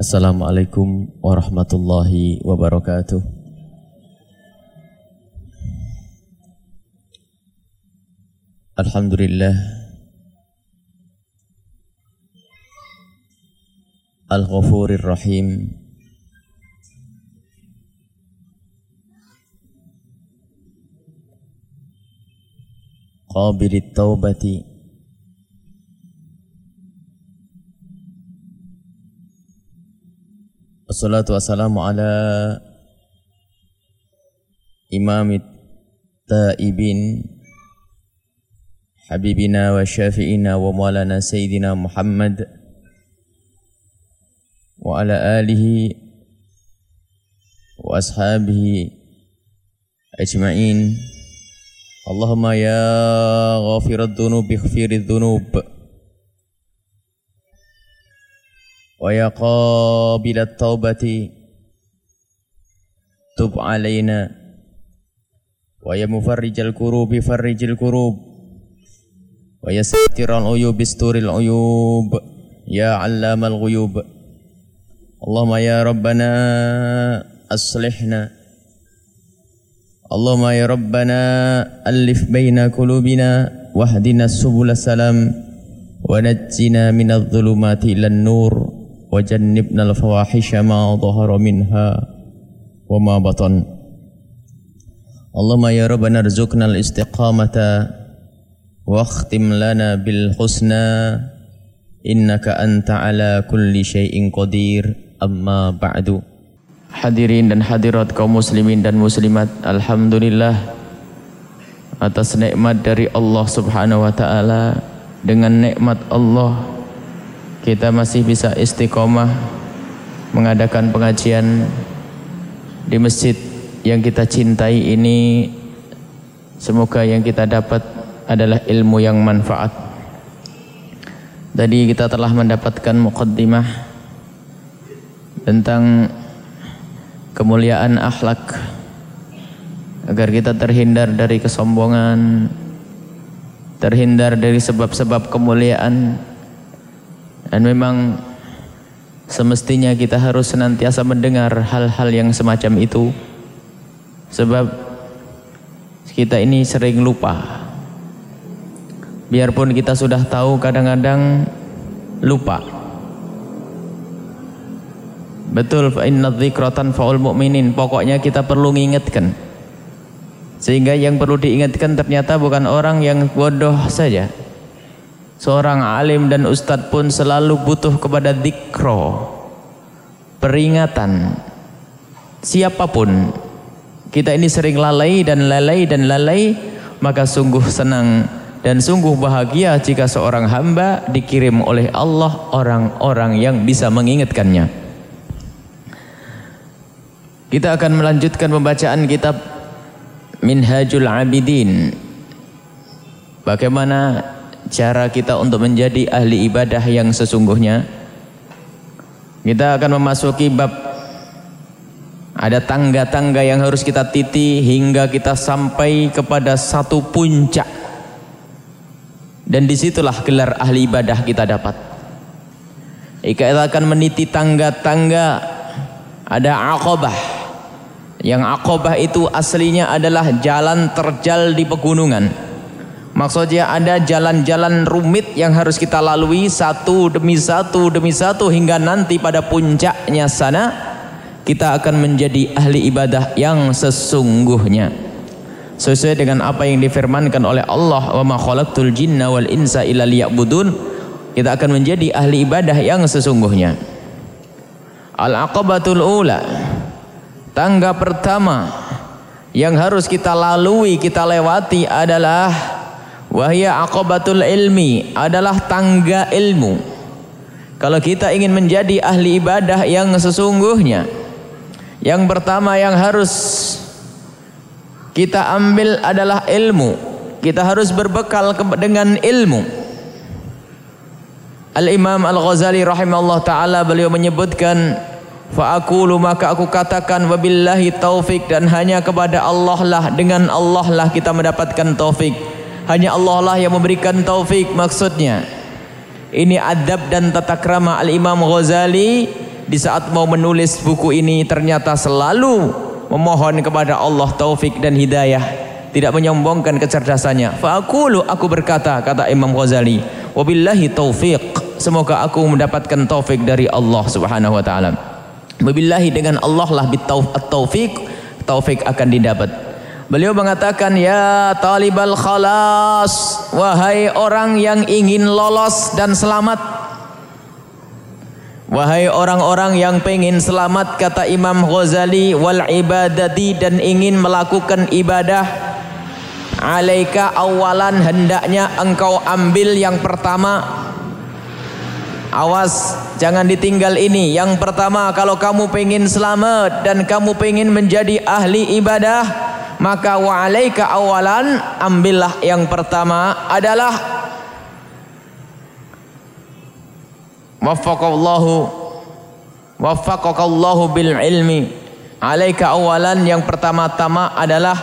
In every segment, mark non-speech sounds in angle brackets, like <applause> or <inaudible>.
Assalamualaikum warahmatullahi wabarakatuh. Alhamdulillah. Al-Ghafurir Rahim Qabilit Taubati Wassalatu wassalamu ala Imamit Taibin Habibina wa syafi'ina wa maulana Sayyidina Muhammad Wa ala alihi Wa ashabihi Ajma'in Allahumma ya ghafirat dhunub ighfirid dhunub ويا قابل التوبة تب علينا. ويا مفرج الكروب فرج الكروب. ويا ستر العيوب استر العيوب. يا علام الغيوب. اللهم يا ربنا أصلحنا. اللهم يا ربنا ألف بين قلوبنا واهدنا السبل السلام. ونجنا من الظلمات إلى النور. وجنبنا الفواحش ما ظهر منها وما بطن اللهم يا ربنا ارزقنا الاستقامة واختم لنا بالحسنى إنك أنت على كل شيء قدير أما بعد Hadirin dan hadirat kaum muslimin dan muslimat Alhamdulillah Atas nikmat dari Allah subhanahu wa ta'ala Dengan nikmat Allah kita masih bisa istiqomah mengadakan pengajian di masjid yang kita cintai ini. Semoga yang kita dapat adalah ilmu yang manfaat. Tadi kita telah mendapatkan muqaddimah tentang kemuliaan akhlak. Agar kita terhindar dari kesombongan terhindar dari sebab-sebab kemuliaan dan memang semestinya kita harus senantiasa mendengar hal-hal yang semacam itu. Sebab kita ini sering lupa. Biarpun kita sudah tahu kadang-kadang lupa. Betul fa inna dzikratan faul mu'minin. Pokoknya kita perlu mengingatkan. Sehingga yang perlu diingatkan ternyata bukan orang yang bodoh saja. Seorang alim dan ustadz pun selalu butuh kepada dikro. Peringatan. Siapa pun. Kita ini sering lalai dan lalai dan lalai. Maka sungguh senang dan sungguh bahagia jika seorang hamba dikirim oleh Allah orang-orang yang bisa mengingatkannya. Kita akan melanjutkan pembacaan kitab Minhajul Abidin. Bagaimana cara kita untuk menjadi ahli ibadah yang sesungguhnya. Kita akan memasuki bab. Ada tangga-tangga yang harus kita titi hingga kita sampai kepada satu puncak. Dan di situlah gelar ahli ibadah kita dapat. Kita akan meniti tangga-tangga. Ada akobah yang akobah itu aslinya adalah jalan terjal di pegunungan Maksudnya ada jalan-jalan rumit yang harus kita lalui satu demi satu demi satu hingga nanti pada puncaknya sana kita akan menjadi ahli ibadah yang sesungguhnya. Sesuai dengan apa yang difirmankan oleh Allah wa ma khalaqtul jinna wal insa illa liya'budun kita akan menjadi ahli ibadah yang sesungguhnya. Al-aqabatul ula tangga pertama yang harus kita lalui, kita lewati adalah Wahya aqabatul ilmi adalah tangga ilmu. Kalau kita ingin menjadi ahli ibadah yang sesungguhnya, yang pertama yang harus kita ambil adalah ilmu. Kita harus berbekal dengan ilmu. Al-Imam Al-Ghazali rahimahullah taala beliau menyebutkan fa aqulu maka aku katakan wabillahi taufik dan hanya kepada Allah lah dengan Allah lah kita mendapatkan taufik hanya Allah lah yang memberikan taufik maksudnya. Ini adab dan tata krama Al-Imam Ghazali. Di saat mau menulis buku ini ternyata selalu memohon kepada Allah taufik dan hidayah. Tidak menyombongkan kecerdasannya. Fa aqulu aku berkata kata Imam Ghazali wabillahi taufiq. Semoga aku mendapatkan taufik dari Allah Subhanahu wa taala. Wabillahi dengan Allah lah taufik taufik akan didapat Beliau mengatakan ya talibal khalas wahai orang yang ingin lolos dan selamat. Wahai orang-orang yang pengen selamat kata Imam Ghazali wal ibadati dan ingin melakukan ibadah. Alaika awalan hendaknya engkau ambil yang pertama awas jangan ditinggal ini. Yang pertama kalau kamu pengen selamat dan kamu pengen menjadi ahli ibadah maka wa alaika awalan ambillah yang pertama adalah waffaqallahu waffaqakallahu bil ilmi. Alaika awalan yang pertama-tama adalah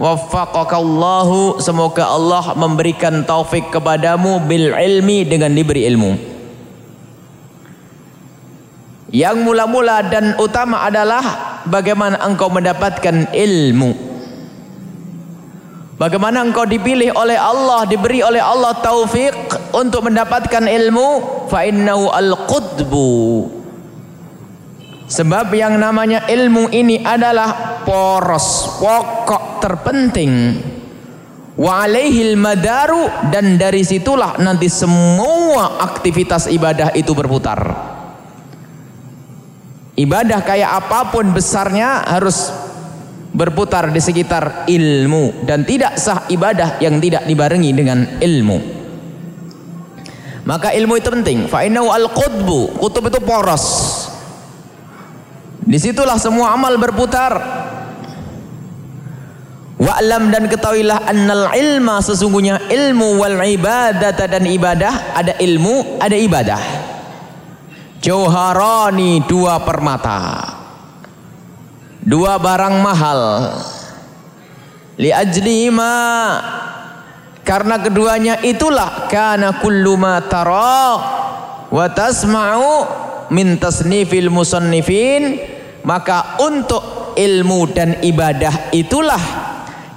waffaqakallahu semoga Allah memberikan taufik kepadamu bil ilmi dengan diberi ilmu yang mula-mula dan utama adalah bagaimana engkau mendapatkan ilmu Bagaimana engkau dipilih oleh Allah, diberi oleh Allah taufik untuk mendapatkan ilmu? Fa innahu al-qutbu. Sebab yang namanya ilmu ini adalah poros, pokok terpenting. Wa alaihil madaru dan dari situlah nanti semua aktivitas ibadah itu berputar. Ibadah kayak apa pun besarnya harus berputar di sekitar ilmu dan tidak sah ibadah yang tidak dibarengi dengan ilmu. Maka ilmu itu penting. Fa al-qutbu. Kutub itu poros. Di situlah semua amal berputar. Wa'lam dan ketahuilah annal ilma sesungguhnya ilmu wal ibadata dan ibadah ada ilmu ada ibadah. Jauharani dua permata. Dua barang mahal. Li ajli ma. Karena keduanya itulah kana kullu ma tara wa tasma'u min tasnifil musannifin. Maka untuk ilmu dan ibadah itulah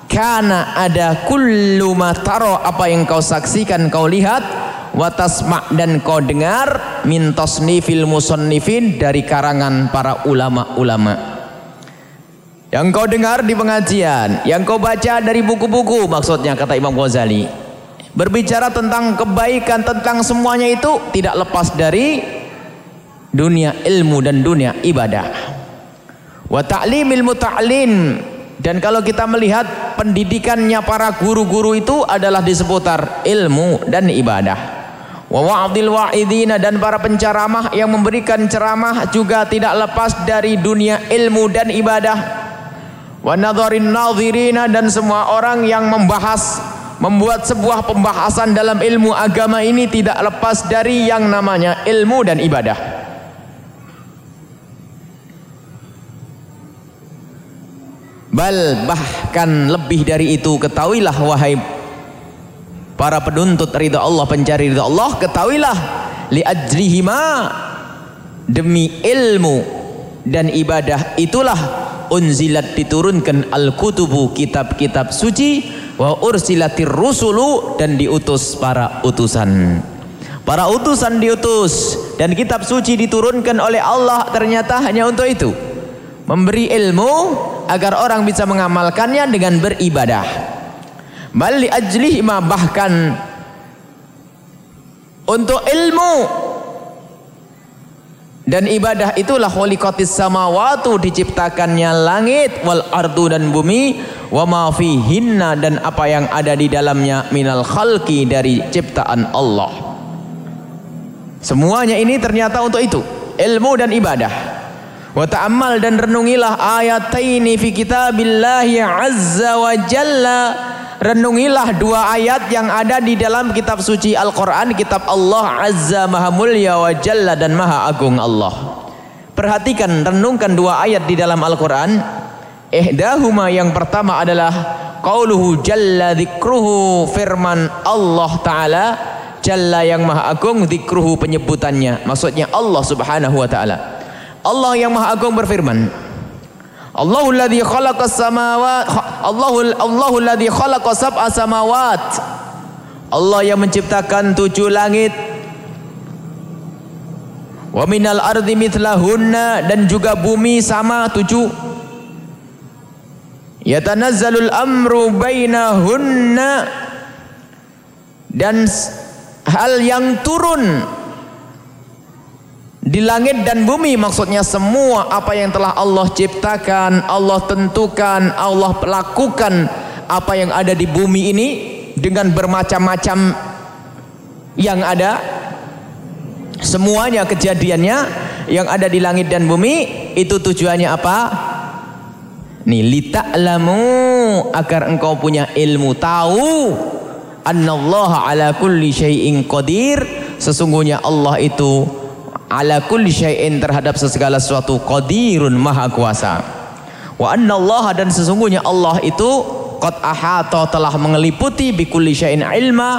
karena ada kullu ma tara. Apa yang kau saksikan kau lihat wa tasma' dan kau dengar min tasnifil musannifin dari karangan para ulama-ulama yang kau dengar di pengajian, yang kau baca dari buku-buku maksudnya kata Imam Ghazali. Berbicara tentang kebaikan, tentang semuanya itu tidak lepas dari dunia ilmu dan dunia ibadah. Wa ta'limil muta'lim dan kalau kita melihat pendidikannya para guru-guru itu adalah di seputar ilmu dan ibadah. Wa wa'dil wa'idina dan para penceramah yang memberikan ceramah juga tidak lepas dari dunia ilmu dan ibadah wa nadharin nadhirina dan semua orang yang membahas membuat sebuah pembahasan dalam ilmu agama ini tidak lepas dari yang namanya ilmu dan ibadah. Bal bahkan lebih dari itu ketahuilah wahai para penuntut ridha Allah pencari ridha Allah ketahuilah li ajrihima demi ilmu dan ibadah itulah unzilat diturunkan al-kutubu kitab-kitab suci wa ursilatir rusulu dan diutus para utusan. Para utusan diutus dan kitab suci diturunkan oleh Allah ternyata hanya untuk itu. Memberi ilmu agar orang bisa mengamalkannya dengan beribadah. Bali ma bahkan untuk ilmu dan ibadah itulah khuliqatis samawatu diciptakannya langit wal ardu dan bumi wa ma fihinna dan apa yang ada di dalamnya minal khalqi dari ciptaan Allah. Semuanya ini ternyata untuk itu, ilmu dan ibadah. Wa ta'ammal dan renungilah ayataini fi kitabillahi azza wa jalla renungilah dua ayat yang ada di dalam kitab suci Al-Quran kitab Allah Azza Maha Mulia wa Jalla dan Maha Agung Allah. Perhatikan renungkan dua ayat di dalam Al-Quran. Ihdahuma yang pertama adalah qauluhu jalla dzikruhu firman Allah Ta'ala. Jalla yang Maha Agung dzikruhu penyebutannya. Maksudnya Allah Subhanahu wa taala. Allah yang Maha Agung berfirman, Allahul ladzi khalaqas samawat Allahul Allahul ladzi khalaqa sab'a samawat. Allah yang menciptakan tujuh langit. Wa minal ardi mithlahunna dan juga bumi sama tujuh. Yatanazzalul amru bainahunna dan hal yang turun di langit dan bumi maksudnya semua apa yang telah Allah ciptakan, Allah tentukan, Allah lakukan apa yang ada di bumi ini dengan bermacam-macam yang ada semuanya kejadiannya yang ada di langit dan bumi itu tujuannya apa? Nih lita'lamu agar engkau punya ilmu tahu annallaha ala kulli syai'in qadir sesungguhnya Allah itu ala kulli syai'in terhadap segala sesuatu qadirun maha kuasa. Wa anna Allah dan sesungguhnya Allah itu qad ahata telah mengeliputi bi kulli syai'in ilma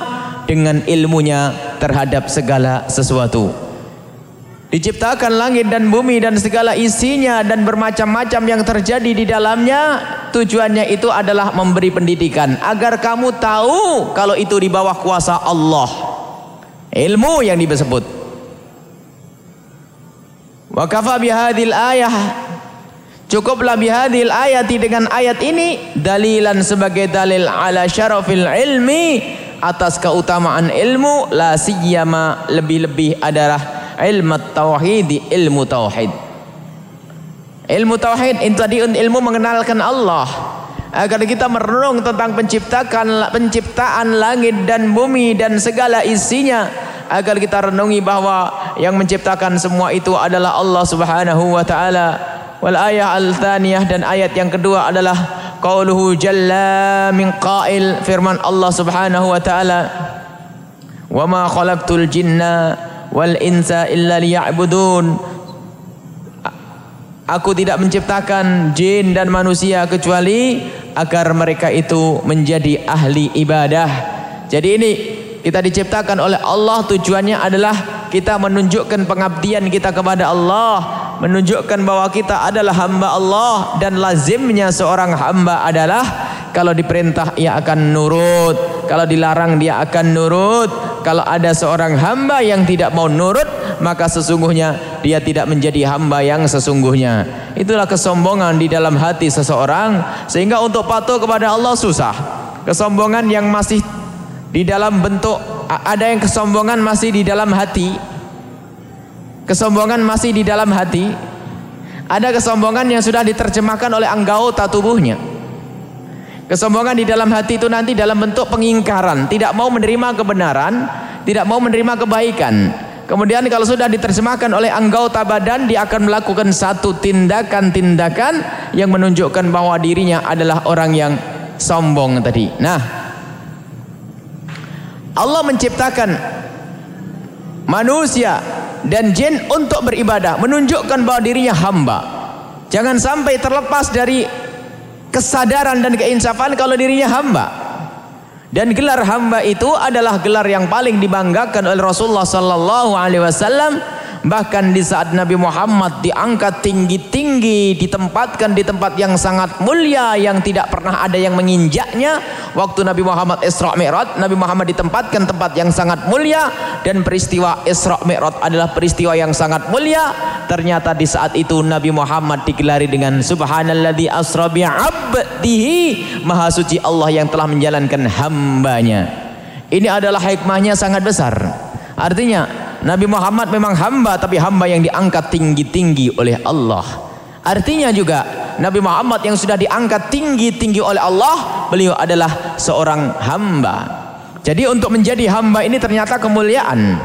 dengan ilmunya terhadap segala sesuatu. Diciptakan langit dan bumi dan segala isinya dan bermacam-macam yang terjadi di dalamnya tujuannya itu adalah memberi pendidikan agar kamu tahu kalau itu di bawah kuasa Allah. Ilmu yang disebut Wa kafa bihadil ayah. Cukuplah bihadil ayati dengan ayat ini dalilan sebagai dalil ala syarafil ilmi atas keutamaan ilmu. La siyama lebih-lebih adalah ilmu tauhid ilmu tauhid. Ilmu tauhid itu tadi ilmu mengenalkan Allah. Agar kita merenung tentang penciptakan penciptaan langit dan bumi dan segala isinya agar kita renungi bahwa yang menciptakan semua itu adalah Allah Subhanahu wa taala. Wal ayah al-thaniyah dan ayat yang kedua adalah qauluhu jalla min qail firman Allah Subhanahu wa taala. Wa ma khalaqtul jinna wal insa illa liya'budun. Aku tidak menciptakan jin dan manusia kecuali agar mereka itu menjadi ahli ibadah. Jadi ini kita diciptakan oleh Allah tujuannya adalah kita menunjukkan pengabdian kita kepada Allah, menunjukkan bahwa kita adalah hamba Allah dan lazimnya seorang hamba adalah kalau diperintah ia akan nurut, kalau dilarang dia akan nurut. Kalau ada seorang hamba yang tidak mau nurut, maka sesungguhnya dia tidak menjadi hamba yang sesungguhnya. Itulah kesombongan di dalam hati seseorang sehingga untuk patuh kepada Allah susah. Kesombongan yang masih di dalam bentuk ada yang kesombongan masih di dalam hati. Kesombongan masih di dalam hati. Ada kesombongan yang sudah diterjemahkan oleh anggota tubuhnya. Kesombongan di dalam hati itu nanti dalam bentuk pengingkaran. Tidak mau menerima kebenaran tidak mau menerima kebaikan. Kemudian kalau sudah diterjemahkan oleh anggota badan dia akan melakukan satu tindakan-tindakan yang menunjukkan bahwa dirinya adalah orang yang sombong tadi. Nah Allah menciptakan manusia dan jin untuk beribadah menunjukkan bahwa dirinya hamba. Jangan sampai terlepas dari kesadaran dan keinsafan kalau dirinya hamba. Dan gelar hamba itu adalah gelar yang paling dibanggakan oleh Rasulullah sallallahu alaihi wasallam Bahkan di saat Nabi Muhammad diangkat tinggi-tinggi, ditempatkan di tempat yang sangat mulia yang tidak pernah ada yang menginjaknya. Waktu Nabi Muhammad Isra Mi'raj, Nabi Muhammad ditempatkan tempat yang sangat mulia dan peristiwa Isra Mi'raj adalah peristiwa yang sangat mulia. Ternyata di saat itu Nabi Muhammad digelari dengan Subhanalladzi asra bi'abdihi, Maha suci Allah yang telah menjalankan hambanya. Ini adalah hikmahnya sangat besar. Artinya Nabi Muhammad memang hamba tapi hamba yang diangkat tinggi-tinggi oleh Allah. Artinya juga Nabi Muhammad yang sudah diangkat tinggi-tinggi oleh Allah, beliau adalah seorang hamba. Jadi untuk menjadi hamba ini ternyata kemuliaan.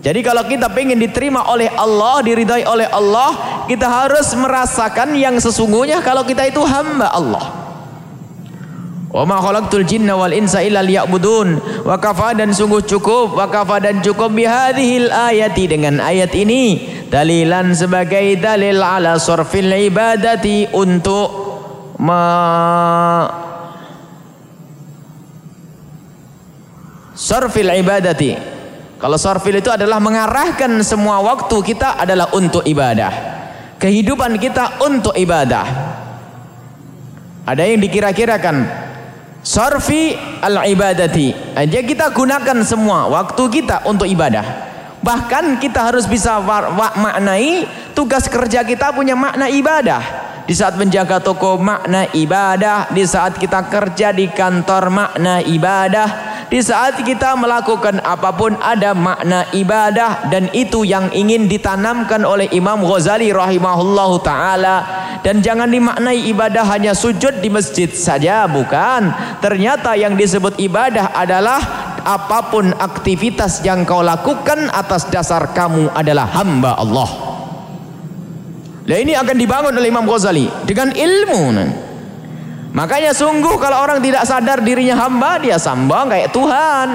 Jadi kalau kita ingin diterima oleh Allah, diridai oleh Allah, kita harus merasakan yang sesungguhnya kalau kita itu hamba Allah. Wa ma khalaqtul jinna wal insa illa liya'budun. Wa kafa dan sungguh cukup, wa kafa dan cukup bihadhil ayati dengan ayat ini dalilan sebagai dalil ala sarfil ibadati untuk ma sarfil ibadati. Kalau sarfil itu adalah mengarahkan semua waktu kita adalah untuk ibadah. kehidupan kita untuk ibadah. Ada yang dikira-kirakan sarfi al-ibadati. Aja kita gunakan semua waktu kita untuk ibadah. Bahkan kita harus bisa maknai tugas kerja kita punya makna ibadah. Di saat menjaga toko makna ibadah, di saat kita kerja di kantor makna ibadah, di saat kita melakukan apa pun ada makna ibadah dan itu yang ingin ditanamkan oleh Imam Ghazali rahimahullahu taala. Dan jangan dimaknai ibadah hanya sujud di masjid saja bukan. Ternyata yang disebut ibadah adalah apa pun aktivitas yang kau lakukan atas dasar kamu adalah hamba Allah. Nah ini akan dibangun oleh Imam Ghazali dengan ilmu Makanya sungguh kalau orang tidak sadar dirinya hamba, dia sambang kayak Tuhan.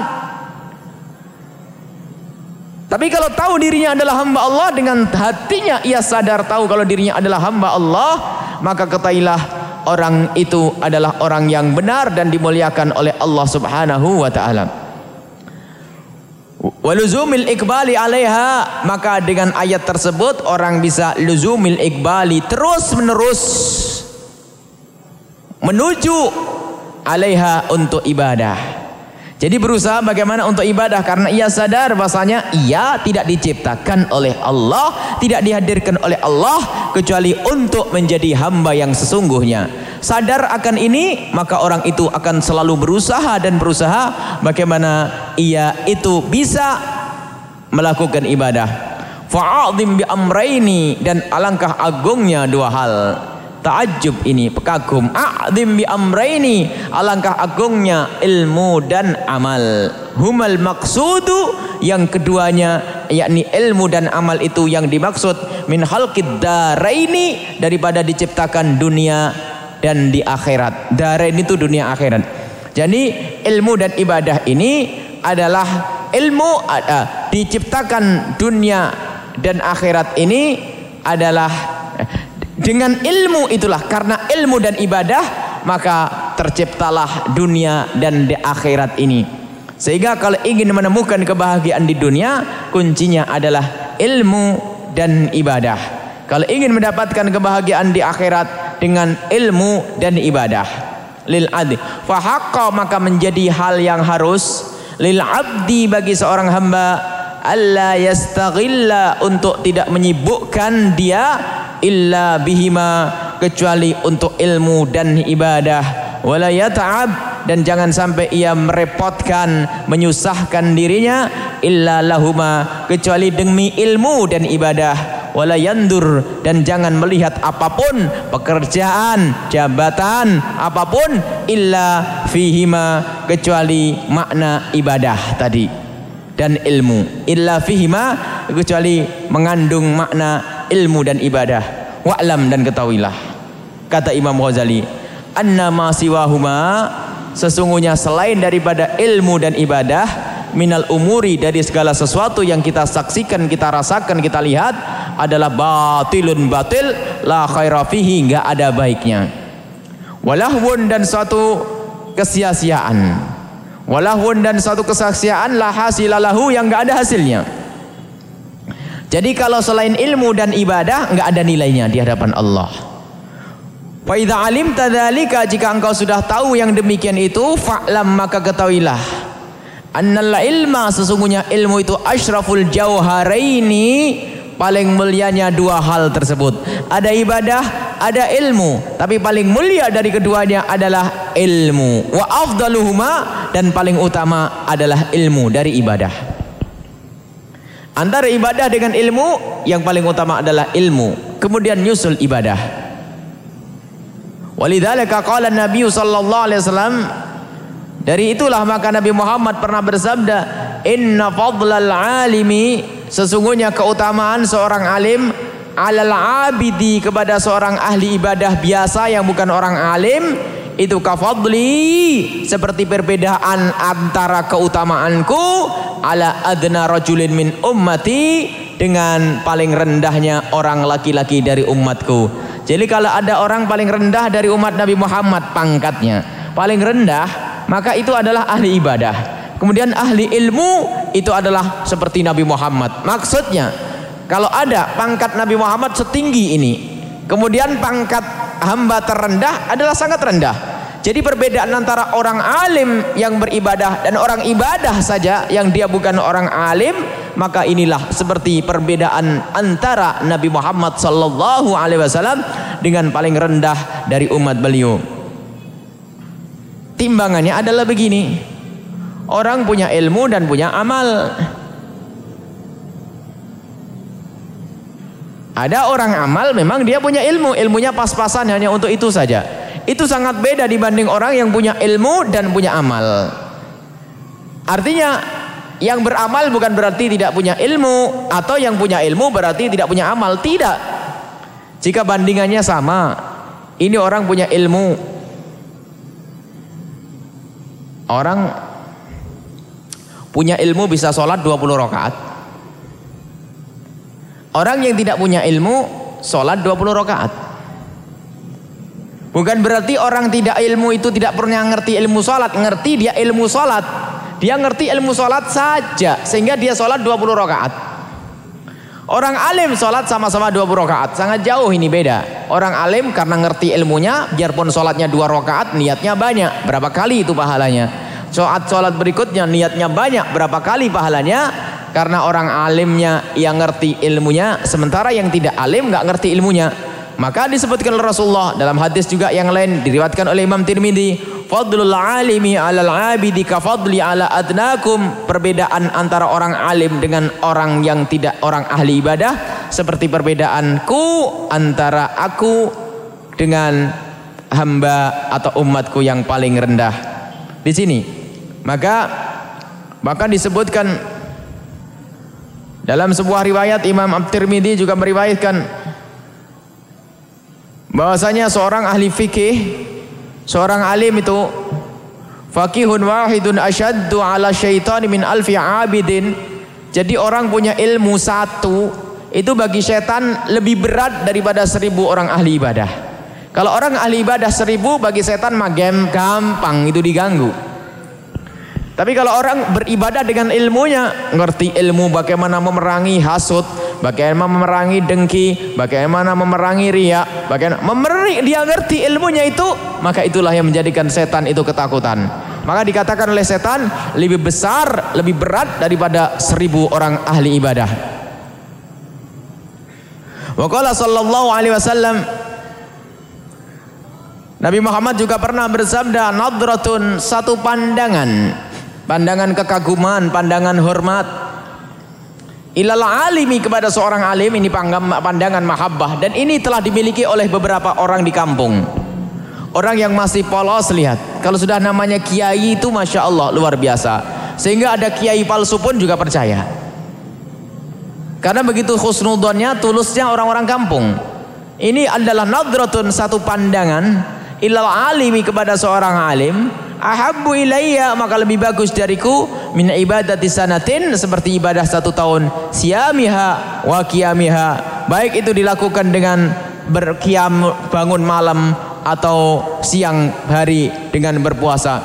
Tapi kalau tahu dirinya adalah hamba Allah dengan hatinya ia sadar tahu kalau dirinya adalah hamba Allah, maka ketahuilah orang itu adalah orang yang benar dan dimuliakan oleh Allah Subhanahu wa taala. Waluzumil ikbali alaiha maka dengan ayat tersebut orang bisa luzumil ikbali terus menerus menuju alaiha untuk ibadah. Jadi berusaha bagaimana untuk ibadah karena ia sadar bahasanya ia tidak diciptakan oleh Allah, tidak dihadirkan oleh Allah kecuali untuk menjadi hamba yang sesungguhnya. Sadar akan ini, maka orang itu akan selalu berusaha dan berusaha bagaimana ia itu bisa melakukan ibadah. Fa'adzim bi amraini dan alangkah agungnya dua hal Ta'ajub ini kagum a'zim bi amraini alangkah agungnya ilmu dan amal. Humal maksudu yang keduanya yakni ilmu dan amal itu yang dimaksud min khalqid daraini daripada diciptakan dunia dan di akhirat. Darain itu dunia akhirat. Jadi ilmu dan ibadah ini adalah ilmu uh, diciptakan dunia dan akhirat ini adalah dengan ilmu itulah karena ilmu dan ibadah maka terciptalah dunia dan di akhirat ini. Sehingga kalau ingin menemukan kebahagiaan di dunia, kuncinya adalah ilmu dan ibadah. Kalau ingin mendapatkan kebahagiaan di akhirat dengan ilmu dan ibadah. Lil adi. Fahaqqa maka menjadi hal yang harus lil abdi bagi seorang hamba alla yastaghilla untuk tidak menyibukkan dia illa bihima kecuali untuk ilmu dan ibadah. Wala yata'ab dan jangan sampai ia merepotkan menyusahkan dirinya illa lahuma kecuali demi ilmu dan ibadah. Wala yandur dan jangan melihat apa pun pekerjaan jabatan apa pun illa fihima kecuali makna ibadah tadi dan ilmu. Illa fihima kecuali mengandung makna ilmu dan ibadah wa'lam dan ketahuilah kata Imam Ghazali anna ma siwahuma sesungguhnya selain daripada ilmu dan ibadah minal umuri dari segala sesuatu yang kita saksikan, kita rasakan, kita lihat adalah batilun batil la khaira fihi ada baiknya. Walahwun dan suatu kesia-siaan. Walahwun dan suatu kesaksiaan la hasilalahu yang enggak ada hasilnya. Jadi kalau selain ilmu dan ibadah enggak ada nilainya di hadapan Allah. Fa idza alimta dzalika jika engkau sudah tahu yang demikian itu fa'lam maka ketahuilah annal ilma sesungguhnya ilmu itu asyraful jauharaini paling mulianya dua hal tersebut. Ada ibadah, ada ilmu, tapi paling mulia dari keduanya adalah ilmu. Wa afdaluhuma dan paling utama adalah ilmu dari ibadah. Antara ibadah dengan ilmu yang paling utama adalah ilmu. Kemudian nyusul ibadah. Walidzalika qala Nabi sallallahu alaihi wasallam dari itulah maka Nabi Muhammad pernah bersabda, "Inna fadlal alimi" sesungguhnya keutamaan seorang alim alal abidi kepada seorang ahli ibadah biasa yang bukan orang alim itu kafadli seperti perbedaan antara keutamaanku ala adna rajulin min ummati dengan paling rendahnya orang laki-laki dari umatku. Jadi kalau ada orang paling rendah dari umat Nabi Muhammad pangkatnya, paling rendah, maka itu adalah ahli ibadah. Kemudian ahli ilmu itu adalah seperti Nabi Muhammad. Maksudnya kalau ada pangkat Nabi Muhammad setinggi ini kemudian pangkat hamba terendah adalah sangat rendah jadi perbedaan antara orang alim yang beribadah dan orang ibadah saja yang dia bukan orang alim maka inilah seperti perbedaan antara Nabi Muhammad sallallahu alaihi wasallam dengan paling rendah dari umat beliau. Timbangannya adalah begini. Orang punya ilmu dan punya amal. Ada orang amal memang dia punya ilmu, ilmunya pas-pasan hanya untuk itu saja. Itu sangat beda dibanding orang yang punya ilmu dan punya amal. Artinya yang beramal bukan berarti tidak punya ilmu atau yang punya ilmu berarti tidak punya amal, tidak. Jika bandingannya sama, ini orang punya ilmu. Orang punya ilmu bisa sholat 20 rakaat. Orang yang tidak punya ilmu sholat 20 rakaat. Bukan berarti orang tidak ilmu itu tidak pernah ngerti ilmu sholat. Ngerti dia ilmu sholat. Dia ngerti ilmu sholat saja. Sehingga dia sholat 20 rakaat. Orang alim sholat sama-sama 20 rakaat. Sangat jauh ini beda. Orang alim karena ngerti ilmunya. Biarpun sholatnya 2 rakaat niatnya banyak. Berapa kali itu pahalanya. Sholat sholat berikutnya niatnya banyak. Berapa kali pahalanya karena orang alimnya yang ngerti ilmunya sementara yang tidak alim nggak ngerti ilmunya. Maka disebutkan oleh Rasulullah dalam hadis juga yang lain diriwatkan oleh Imam Tirmidzi fadlul alimi alal abidi kafadli ala adnakum. Perbedaan antara orang alim dengan orang yang tidak orang ahli ibadah seperti perbedaanku antara aku dengan hamba atau umatku yang paling rendah. Di sini. Maka bahkan disebutkan dalam sebuah riwayat Imam At-Tirmidzi juga meriwayatkan bahwasanya seorang ahli fikih, seorang alim itu faqihun wahidun asyaddu ala syaitan min alfi abidin. Jadi orang punya ilmu satu itu bagi setan lebih berat daripada seribu orang ahli ibadah. Kalau orang ahli ibadah seribu bagi setan mah gampang itu diganggu. Tapi kalau orang beribadah dengan ilmunya, ngerti ilmu bagaimana memerangi hasut, bagaimana memerangi dengki, bagaimana memerangi riak, bagaimana memerangi dia ngerti ilmunya itu, maka itulah yang menjadikan setan itu ketakutan. Maka dikatakan oleh setan lebih besar, lebih berat daripada seribu orang ahli ibadah. Waqala sallallahu alaihi wasallam Nabi Muhammad juga pernah bersabda nadratun satu pandangan pandangan kekaguman, pandangan hormat. Ilal alimi kepada seorang alim ini pandangan mahabbah dan ini telah dimiliki oleh beberapa orang di kampung. Orang yang masih polos lihat. Kalau sudah namanya kiai itu masya Allah luar biasa. Sehingga ada kiai palsu pun juga percaya. Karena begitu khusnudonnya, tulusnya orang-orang kampung. Ini adalah nadratun satu pandangan ilal alimi kepada seorang alim ahabbu ilayya maka lebih bagus dariku min ibadati sanatin seperti ibadah satu tahun. Siamiha wa qiyamiha. Baik itu dilakukan dengan berkiam bangun malam atau siang hari dengan berpuasa.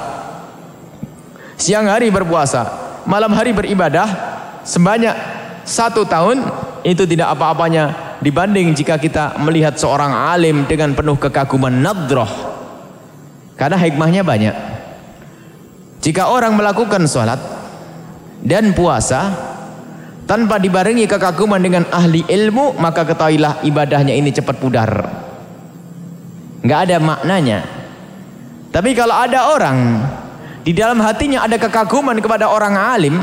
Siang hari berpuasa. Malam hari beribadah sebanyak satu tahun itu tidak apa-apanya dibanding jika kita melihat seorang alim dengan penuh kekaguman nadroh. Karena hikmahnya banyak jika orang melakukan sholat dan puasa tanpa dibarengi kekaguman dengan ahli ilmu, maka ketahuilah ibadahnya ini cepat pudar. Nggak ada maknanya. Tapi kalau ada orang di dalam hatinya ada kekaguman kepada orang alim,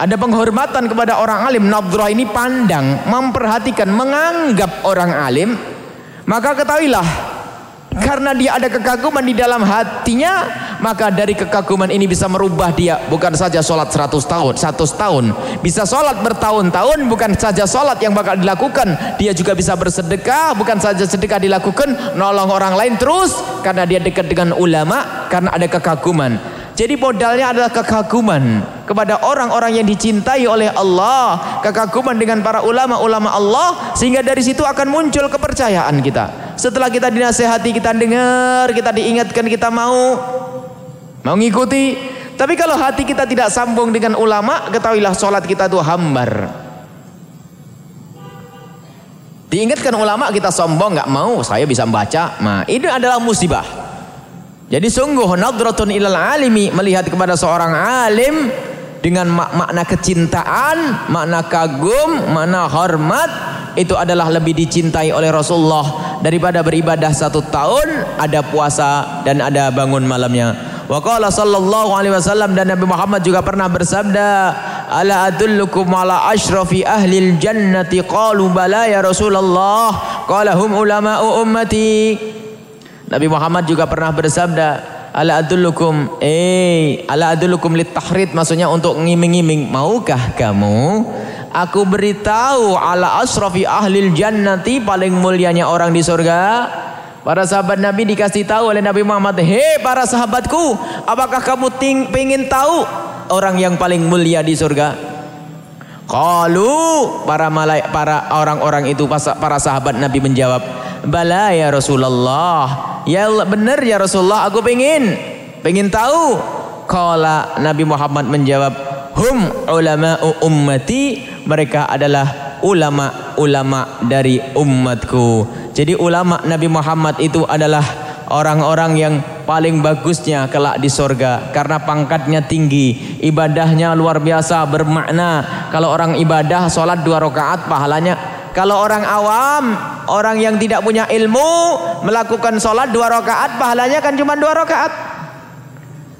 ada penghormatan kepada orang alim, nadrah ini pandang, memperhatikan, menganggap orang alim, maka ketahuilah karena dia ada kekaguman di dalam hatinya, maka dari kekaguman ini bisa merubah dia bukan saja sholat 100 tahun, 100 tahun, bisa sholat bertahun-tahun, bukan saja sholat yang bakal dilakukan, dia juga bisa bersedekah, bukan saja sedekah dilakukan, nolong orang lain terus karena dia dekat dengan ulama, karena ada kekaguman. Jadi modalnya adalah kekaguman kepada orang-orang yang dicintai oleh Allah, kekaguman dengan para ulama-ulama Allah sehingga dari situ akan muncul kepercayaan kita. Setelah kita dinasehati, kita dengar, kita diingatkan, kita mau mau ngikuti. Tapi kalau hati kita tidak sambung dengan ulama, ketahuilah sholat kita itu hambar. Diingatkan ulama kita sombong nggak mau, saya bisa membaca. Nah, ini adalah musibah. Jadi sungguh nadratun ilal alimi melihat kepada seorang alim dengan mak makna kecintaan, makna kagum, makna hormat itu adalah lebih dicintai oleh Rasulullah daripada beribadah satu tahun ada puasa dan ada bangun malamnya. Wa qala sallallahu alaihi wasallam dan Nabi Muhammad juga pernah bersabda, "Ala adullukum ala ashrafi ahli jannati?" Qalu bala ya Rasulullah. Qala hum ulama'u ummati. Nabi Muhammad juga pernah bersabda, "Ala adullukum eh ala adullukum litahrid maksudnya untuk ngiming-ngiming. Maukah kamu aku beritahu ala asrafi ahli jannati paling mulianya orang di surga?" Para sahabat Nabi dikasih tahu oleh Nabi Muhammad, "Hei para sahabatku, apakah kamu ingin tahu orang yang paling mulia di surga?" Qalu para malaikat para orang-orang itu para sahabat Nabi menjawab, "Bala ya Rasulullah." Ya benar ya Rasulullah, aku pengen pengen tahu. Qala Nabi Muhammad menjawab, "Hum ulama'u ummati." Mereka adalah ulama-ulama dari umatku. Jadi ulama Nabi Muhammad itu adalah orang-orang yang paling bagusnya kelak di sorga karena pangkatnya tinggi, ibadahnya luar biasa bermakna. Kalau orang ibadah sholat dua rakaat pahalanya. Kalau orang awam, orang yang tidak punya ilmu melakukan sholat dua rakaat pahalanya kan cuma dua rakaat.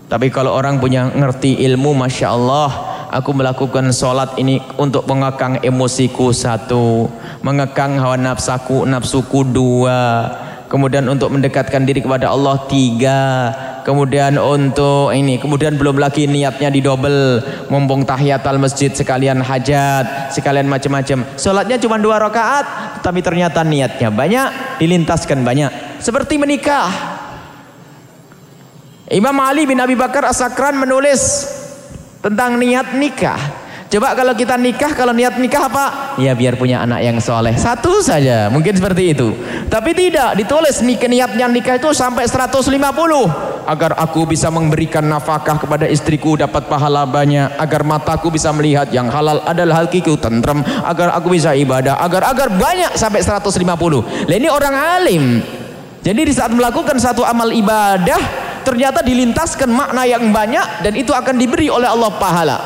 Tapi kalau orang punya ngerti ilmu, masya Allah, aku melakukan sholat ini untuk mengekang emosiku satu. Mengekang hawa nafsaku nafsuku dua. Kemudian untuk mendekatkan diri kepada Allah tiga. Kemudian untuk ini kemudian belum lagi niatnya didobel. Mumpung tahiyatul masjid sekalian hajat sekalian macam-macam. Sholatnya cuma dua rakaat tapi ternyata niatnya banyak dilintaskan banyak. Seperti menikah. Imam Ali bin Abi Bakar As-Sakran menulis tentang niat nikah Coba kalau kita nikah, kalau niat nikah apa? Ya biar punya anak yang soleh. Satu saja, mungkin seperti itu. Tapi tidak, ditulis nikah niatnya nikah itu sampai 150. Agar aku bisa memberikan nafkah kepada istriku dapat pahala banyak. Agar mataku bisa melihat yang halal adalah hakiku tentrem. Agar aku bisa ibadah. Agar agar banyak sampai 150. Lah ini orang alim. Jadi di saat melakukan satu amal ibadah, ternyata dilintaskan makna yang banyak dan itu akan diberi oleh Allah pahala.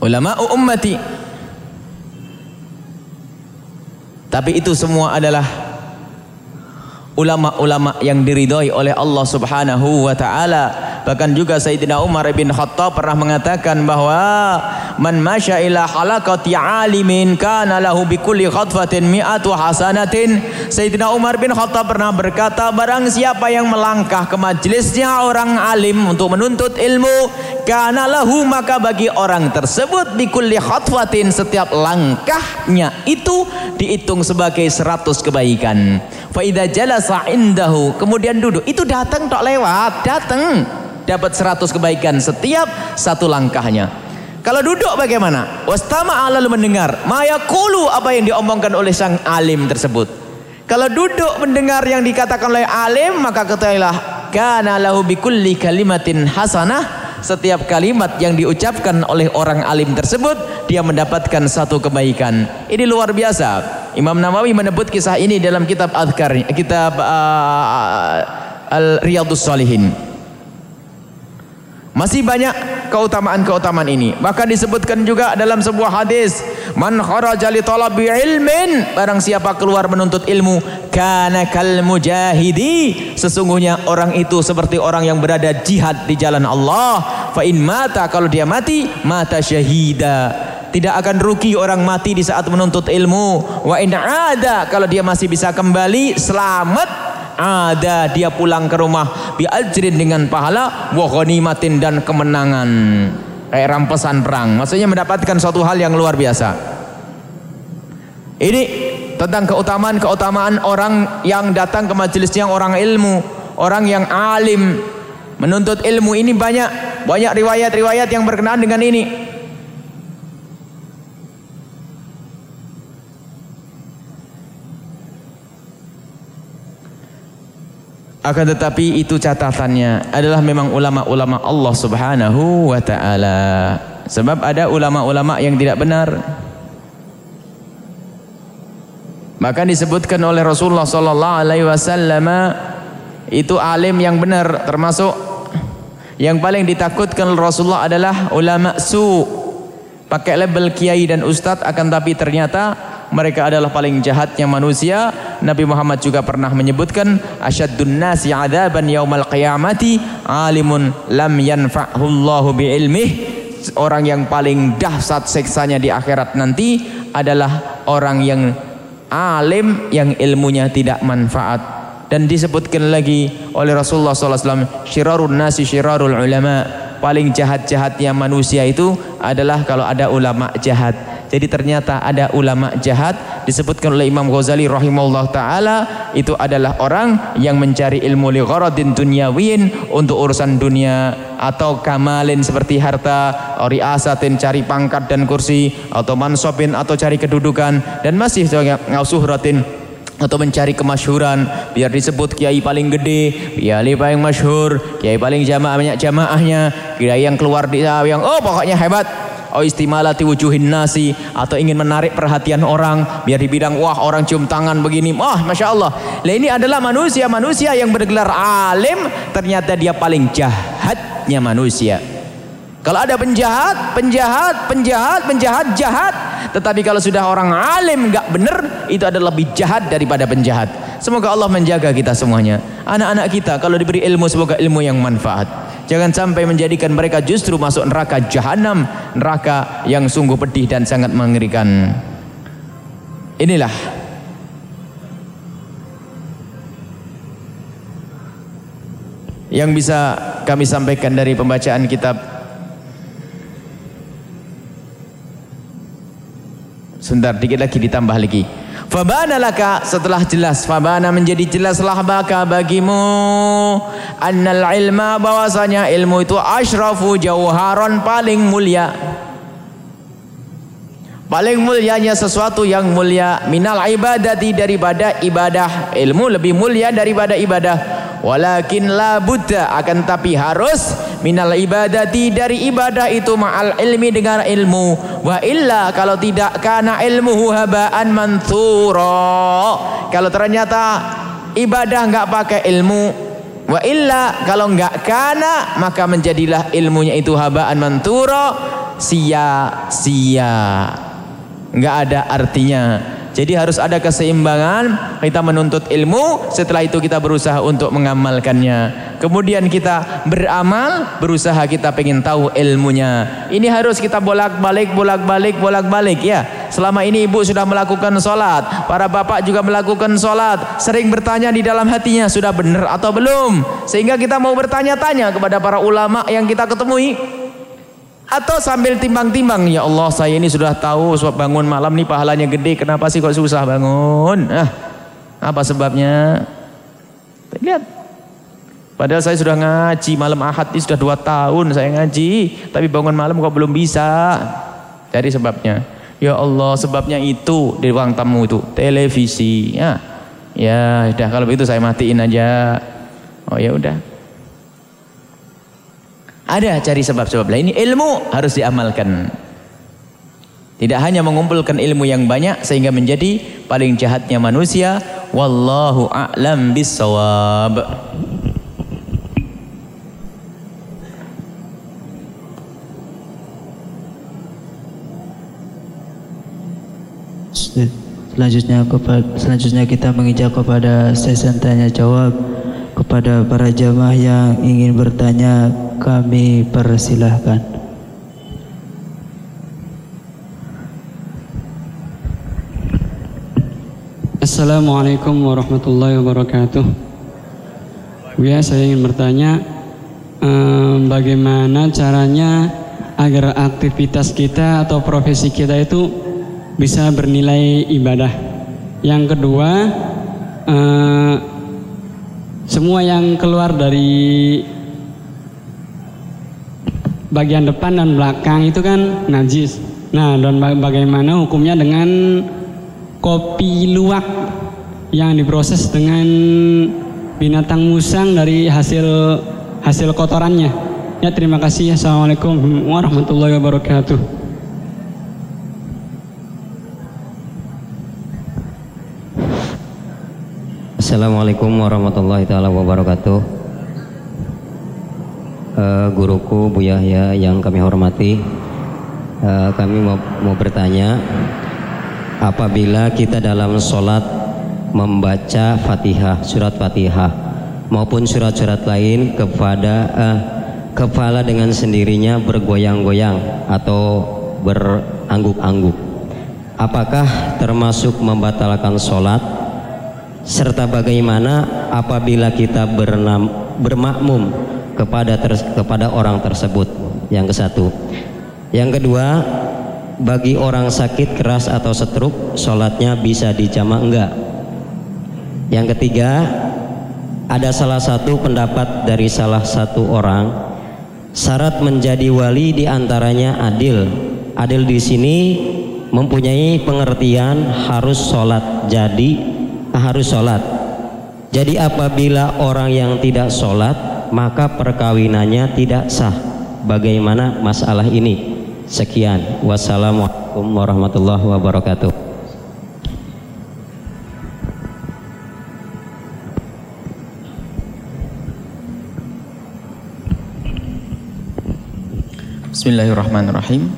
ulama ummati tapi itu semua adalah ulama-ulama yang diridhoi oleh Allah Subhanahu wa taala. Bahkan juga Sayyidina Umar bin Khattab pernah mengatakan bahwa man masya ila halaqati alimin kana lahu bi kulli khatfatin mi'atu hasanatin. Sayyidina Umar bin Khattab pernah berkata barang siapa yang melangkah ke majelisnya orang alim untuk menuntut ilmu kana lahu maka bagi orang tersebut bi kulli khatfatin setiap langkahnya itu dihitung sebagai 100 kebaikan. Fa idza jalasa indahu. Kemudian duduk. Itu datang tok lewat. Datang. Dapat 100 kebaikan setiap satu langkahnya. Kalau duduk bagaimana? Wastama lalu mendengar. Mayakulu apa yang diomongkan oleh sang alim tersebut. Kalau duduk mendengar yang dikatakan oleh alim maka ketahuilah kana lahu bikulli kalimatin hasanah. Setiap kalimat yang diucapkan oleh orang alim tersebut dia mendapatkan satu kebaikan. Ini luar biasa Imam Nawawi menyebut kisah ini dalam kitab Adhkar, kitab uh, Al-Riyadus Salihin. Masih banyak keutamaan-keutamaan ini. Bahkan disebutkan juga dalam sebuah hadis, "Man kharaja li talabi ilmin," barang siapa keluar menuntut ilmu, kana kal mujahidi, sesungguhnya orang itu seperti orang yang berada jihad di jalan Allah. Fa in mata kalau dia mati, mata syahida tidak akan rugi orang mati di saat menuntut ilmu. Wa in ada kalau dia masih bisa kembali selamat. Ada dia pulang ke rumah. Bi ajrin dengan pahala wa ghanimatin dan kemenangan. Kayak rampasan perang. Maksudnya mendapatkan suatu hal yang luar biasa. Ini tentang keutamaan-keutamaan orang yang datang ke majelis yang orang ilmu. Orang yang alim. Menuntut ilmu ini banyak. Banyak riwayat-riwayat yang berkenaan dengan ini Akan tetapi itu catatannya adalah memang ulama-ulama Allah Subhanahu wa taala. Sebab ada ulama-ulama yang tidak benar. Maka disebutkan oleh Rasulullah sallallahu alaihi wasallam itu alim yang benar termasuk yang paling ditakutkan Rasulullah adalah ulama su. Pakai label kiai dan ustaz akan tapi ternyata mereka adalah paling jahatnya manusia Nabi Muhammad juga pernah menyebutkan asyaddun nasi adzaban yaumal qiyamati alimun lam yanfa'hu Allahu bi ilmih. Orang yang paling dahsyat seksanya di akhirat nanti adalah orang yang alim yang ilmunya tidak manfaat. Dan disebutkan lagi oleh Rasulullah SAW syirarun nasi syirarul ulama. Paling jahat-jahatnya manusia itu adalah kalau ada ulama jahat jadi ternyata ada ulama jahat disebutkan oleh Imam Ghazali rahimahullah taala itu adalah orang yang mencari ilmu li gharadin dunyawin untuk urusan dunia atau kamalin seperti harta, riasatin cari pangkat dan kursi atau mansobin atau cari kedudukan dan masih ngausuhratin atau mencari kemasyhuran biar disebut kiai paling gede, kiai paling masyhur, kiai paling jamaah banyak jamaahnya, kiai yang keluar di yang oh pokoknya hebat. Oh istimalati wujuhin nasi atau ingin menarik perhatian orang biar dibilang wah orang cium tangan begini wah masya Allah lah ini adalah manusia manusia yang bergelar alim ternyata dia paling jahatnya manusia kalau ada penjahat penjahat penjahat penjahat jahat tetapi kalau sudah orang alim nggak benar, itu adalah lebih jahat daripada penjahat. Semoga Allah menjaga kita semuanya. Anak-anak kita kalau diberi ilmu semoga ilmu yang manfaat. Jangan sampai menjadikan mereka justru masuk neraka jahanam, neraka yang sungguh pedih dan sangat mengerikan. Inilah yang bisa kami sampaikan dari pembacaan kitab Sebentar dikit lagi ditambah lagi. Fabana laka setelah jelas fabana menjadi jelaslah baka bagimu annal ilma bahwasanya ilmu itu asyrafu jauharon paling mulia. Paling mulianya sesuatu yang mulia minal ibadati daripada ibadah. Ilmu lebih mulia daripada ibadah. Walakin la buddha akan tapi harus minal ibadati dari ibadah itu ma'al ilmi dengan ilmu wa illa kalau tidak karena ilmu habaan manthura kalau ternyata ibadah enggak pakai ilmu wa illa kalau enggak karena maka menjadilah ilmunya itu habaan manthura sia-sia enggak ada artinya jadi harus ada keseimbangan, kita menuntut ilmu, setelah itu kita berusaha untuk mengamalkannya. Kemudian kita beramal, berusaha kita pengen tahu ilmunya. Ini harus kita bolak-balik, bolak-balik, bolak-balik ya. Selama ini ibu sudah melakukan sholat, para bapak juga melakukan sholat, sering bertanya di dalam hatinya sudah benar atau belum. Sehingga kita mau bertanya-tanya kepada para ulama yang kita ketemui. Atau sambil timbang-timbang, ya Allah saya ini sudah tahu sebab bangun malam nih pahalanya gede, kenapa sih kok susah bangun? Ah, apa sebabnya? Lihat. Padahal saya sudah ngaji malam ahad ini sudah dua tahun saya ngaji, tapi bangun malam kok belum bisa. Cari sebabnya. Ya Allah sebabnya itu di ruang tamu itu televisi. Ya, ya udah kalau begitu saya matiin aja. Oh ya udah. Ada cari sebab-sebab lain. Ini ilmu harus diamalkan. Tidak hanya mengumpulkan ilmu yang banyak sehingga menjadi paling jahatnya manusia. Wallahu a'lam bisawab. Selanjutnya selanjutnya kita menginjak kepada sesi tanya jawab kepada para jamaah yang ingin bertanya kami persilahkan. Assalamualaikum warahmatullahi wabarakatuh. Ya, saya ingin bertanya eh, bagaimana caranya agar aktivitas kita atau profesi kita itu bisa bernilai ibadah. Yang kedua, eh, semua yang keluar dari bagian depan dan belakang itu kan najis. Nah, dan bagaimana hukumnya dengan kopi luwak yang diproses dengan binatang musang dari hasil hasil kotorannya. Ya, terima kasih. Assalamualaikum warahmatullahi wabarakatuh. Assalamualaikum warahmatullahi taala wabarakatuh. Uh, guruku Bu Yahya yang kami hormati, uh, kami mau, mau bertanya, apabila kita dalam sholat membaca Fatihah, surat Fatihah maupun surat-surat lain kepada uh, kepala dengan sendirinya bergoyang-goyang atau berangguk-angguk, apakah termasuk membatalkan sholat? serta bagaimana apabila kita bernam, bermakmum kepada ter, kepada orang tersebut. Yang ke satu yang kedua bagi orang sakit keras atau setruk sholatnya bisa dijamak enggak? Yang ketiga ada salah satu pendapat dari salah satu orang syarat menjadi wali di antaranya adil. Adil di sini mempunyai pengertian harus sholat. Jadi harus sholat. Jadi apabila orang yang tidak sholat maka perkawinannya tidak sah. Bagaimana masalah ini? Sekian. Wassalamualaikum warahmatullahi wabarakatuh. Bismillahirrahmanirrahim.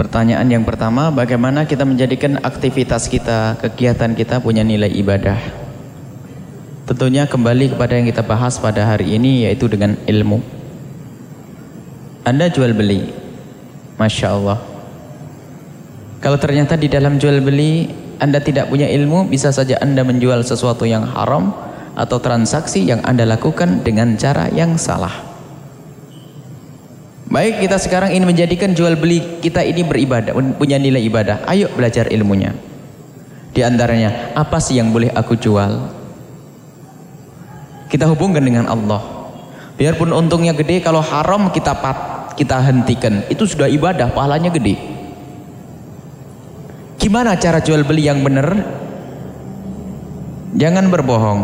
Pertanyaan yang pertama, bagaimana kita menjadikan aktivitas kita, kegiatan kita punya nilai ibadah? Tentunya kembali kepada yang kita bahas pada hari ini yaitu dengan ilmu. Anda jual beli, Masya Allah. Kalau ternyata di dalam jual beli Anda tidak punya ilmu, bisa saja Anda menjual sesuatu yang haram atau transaksi yang Anda lakukan dengan cara yang salah. Baik kita sekarang ini menjadikan jual beli kita ini beribadah, punya nilai ibadah. Ayo belajar ilmunya. Di antaranya, apa sih yang boleh aku jual? Kita hubungkan dengan Allah. Biarpun untungnya gede, kalau haram kita pat, kita hentikan. Itu sudah ibadah, pahalanya gede. Gimana cara jual beli yang benar? Jangan berbohong.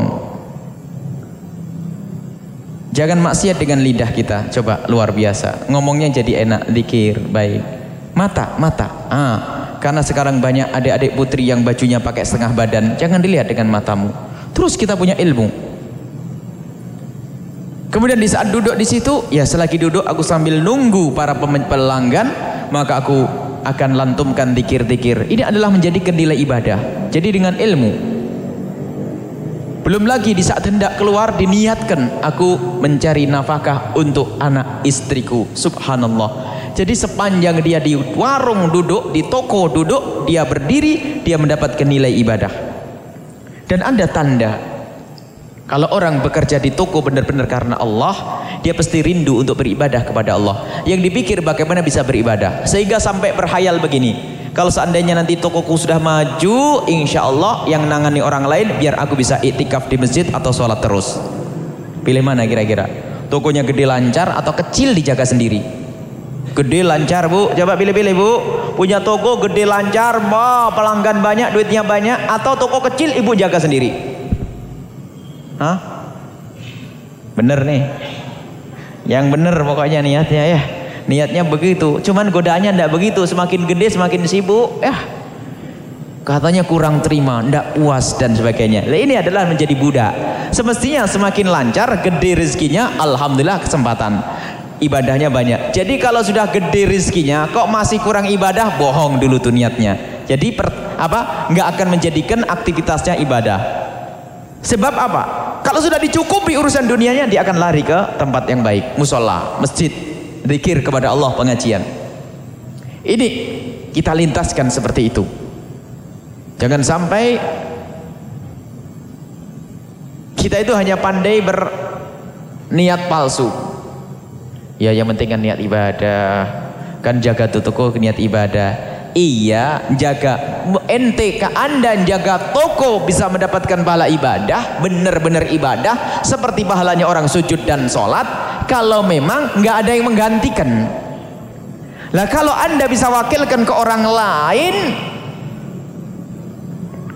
Jangan maksiat dengan lidah kita. Coba luar biasa. Ngomongnya jadi enak, dikir, baik. Mata, mata. Ah, karena sekarang banyak adik-adik putri yang bajunya pakai setengah badan. Jangan dilihat dengan matamu. Terus kita punya ilmu. Kemudian di saat duduk di situ, ya selagi duduk aku sambil nunggu para pelanggan, maka aku akan lantumkan dikir-dikir. Ini adalah menjadi nilai ibadah. Jadi dengan ilmu, belum lagi di saat hendak keluar diniatkan aku mencari nafkah untuk anak istriku. Subhanallah. Jadi sepanjang dia di warung duduk, di toko duduk, dia berdiri, dia mendapatkan nilai ibadah. Dan ada tanda kalau orang bekerja di toko benar-benar karena Allah, dia pasti rindu untuk beribadah kepada Allah. Yang dipikir bagaimana bisa beribadah. Sehingga sampai berhayal begini. Kalau seandainya nanti tokoku sudah maju, insya Allah yang nangani orang lain biar aku bisa itikaf di masjid atau sholat terus. Pilih mana kira-kira? Tokonya gede lancar atau kecil dijaga sendiri? Gede lancar bu, coba pilih-pilih bu. Punya toko gede lancar, bah, pelanggan banyak, duitnya banyak, atau toko kecil ibu jaga sendiri? Hah? Bener nih. Yang bener pokoknya niatnya ya. Niatnya begitu. Cuman godaannya ndak begitu. Semakin gede semakin sibuk. Ya. Katanya kurang terima, ndak puas dan sebagainya. Nah, ini adalah menjadi budak. Semestinya semakin lancar, gede rezekinya, alhamdulillah kesempatan. Ibadahnya banyak. Jadi kalau sudah gede rezekinya, kok masih kurang ibadah, bohong dulu tuh niatnya. Jadi per, apa? nggak akan menjadikan aktivitasnya ibadah. Sebab apa? Kalau sudah dicukupi urusan dunianya, dia akan lari ke tempat yang baik, musola, masjid, Zikir kepada Allah pengajian. Ini kita lintaskan seperti itu. Jangan sampai kita itu hanya pandai berniat palsu. Ya yang penting kan niat ibadah. Kan jaga tutuku niat ibadah. Iya, jaga ente ke anda jaga toko bisa mendapatkan pahala ibadah, benar-benar ibadah seperti pahalanya orang sujud dan sholat kalau memang nggak ada yang menggantikan. Lah kalau anda bisa wakilkan ke orang lain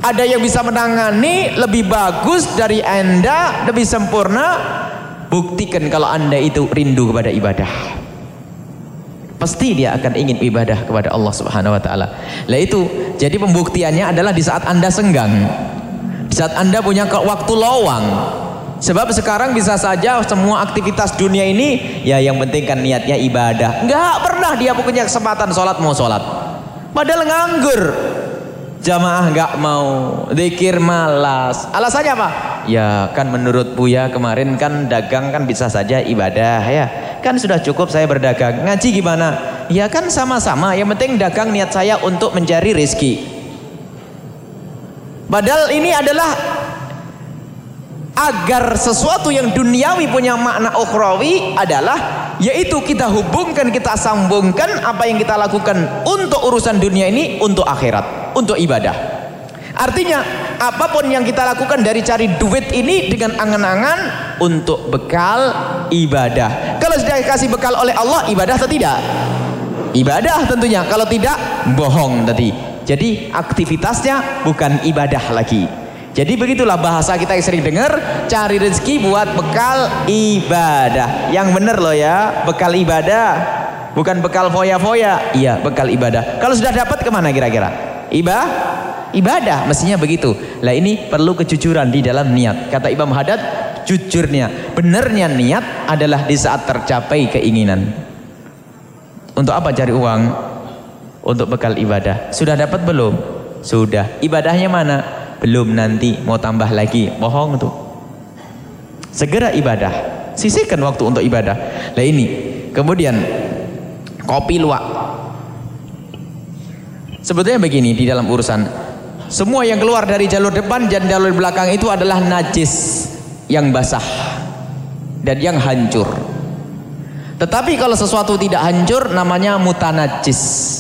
ada yang bisa menangani lebih bagus dari anda lebih sempurna buktikan kalau anda itu rindu kepada ibadah pasti dia akan ingin ibadah kepada Allah Subhanahu wa taala. Lah itu, jadi pembuktiannya adalah di saat Anda senggang. Di saat Anda punya waktu lowang. Sebab sekarang bisa saja semua aktivitas dunia ini ya yang penting kan niatnya ibadah. Enggak pernah dia punya kesempatan sholat mau sholat. Padahal nganggur. Jamaah nggak mau, zikir malas. Alasannya apa? Ya kan menurut Buya kemarin kan dagang kan bisa saja ibadah ya. Kan sudah cukup saya berdagang. Ngaji gimana? Ya kan sama-sama. Yang penting dagang niat saya untuk mencari rezeki. Padahal ini adalah agar sesuatu yang duniawi punya makna ukhrawi adalah yaitu kita hubungkan kita sambungkan apa yang kita lakukan untuk urusan dunia ini untuk akhirat untuk ibadah artinya apa pun yang kita lakukan dari cari duit ini dengan angan-angan untuk bekal ibadah kalau sudah dikasih bekal oleh Allah ibadah atau tidak ibadah tentunya kalau tidak bohong tadi jadi aktivitasnya bukan ibadah lagi jadi begitulah bahasa kita yang sering dengar, cari rezeki buat bekal ibadah. Yang benar loh ya, bekal ibadah. Bukan bekal foya-foya. Iya, bekal ibadah. Kalau sudah dapat ke mana kira-kira? Iba? Ibadah, mestinya begitu. Lah ini perlu kejujuran di dalam niat. Kata Imam Haddad, jujurnya, benarnya niat adalah di saat tercapai keinginan. Untuk apa cari uang? Untuk bekal ibadah. Sudah dapat belum? Sudah. Ibadahnya mana? belum nanti mau tambah lagi bohong tuh segera ibadah sisihkan waktu untuk ibadah nah ini kemudian kopi luwak sebetulnya begini di dalam urusan semua yang keluar dari jalur depan dan jalur belakang itu adalah najis yang basah dan yang hancur tetapi kalau sesuatu tidak hancur namanya mutanajis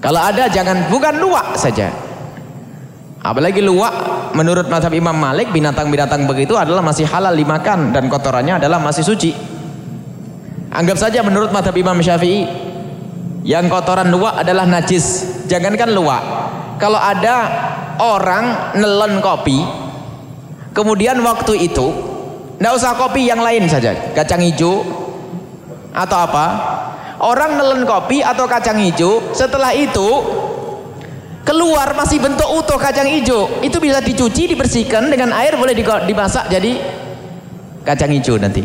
kalau ada jangan bukan luwak saja. Apalagi luwak menurut mazhab Imam Malik binatang-binatang begitu adalah masih halal dimakan dan kotorannya adalah masih suci. Anggap saja menurut mazhab Imam Syafi'i yang kotoran luwak adalah najis. Jangankan luwak. Kalau ada orang nelen kopi kemudian waktu itu tidak usah kopi yang lain saja, kacang hijau atau apa Orang nelen kopi atau kacang hijau, setelah itu keluar masih bentuk utuh kacang hijau. Itu bisa dicuci, dibersihkan dengan air boleh dimasak jadi kacang hijau nanti.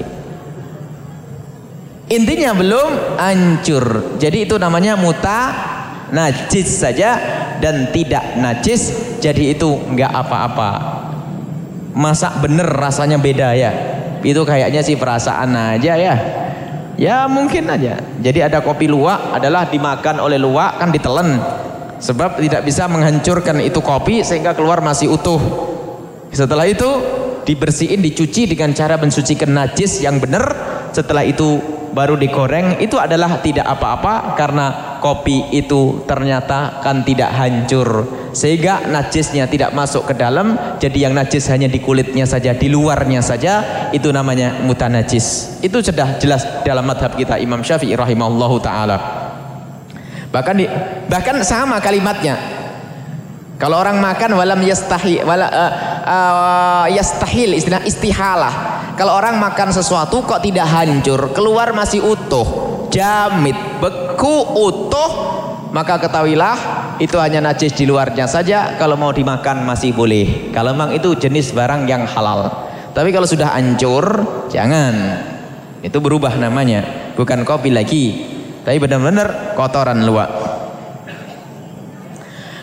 Intinya belum hancur. Jadi itu namanya muta najis saja dan tidak najis. Jadi itu enggak apa-apa. Masak bener rasanya beda ya. Itu kayaknya sih perasaan aja ya. Ya mungkin aja. Jadi ada kopi luwak adalah dimakan oleh luwak kan ditelen. Sebab tidak bisa menghancurkan itu kopi sehingga keluar masih utuh. Setelah itu dibersihin, dicuci dengan cara mensucikan najis yang benar. Setelah itu baru digoreng. Itu adalah tidak apa-apa karena kopi itu ternyata kan tidak hancur. Sehingga najisnya tidak masuk ke dalam jadi yang najis hanya di kulitnya saja di luarnya saja itu namanya mutanajis. Itu sudah jelas dalam madhab kita Imam Syafi'i rahimahullahu taala. Bahkan di, bahkan sama kalimatnya. Kalau orang makan walam yastahi wala, uh, uh, yastahil istilah istihalah. Kalau orang makan sesuatu kok tidak hancur keluar masih utuh jamit beku utuh maka ketahuilah itu hanya najis di luarnya saja. Kalau mau dimakan masih boleh. Kalau memang itu jenis barang yang halal. Tapi kalau sudah hancur jangan. Itu berubah namanya. Bukan kopi lagi. Tapi benar-benar kotoran luak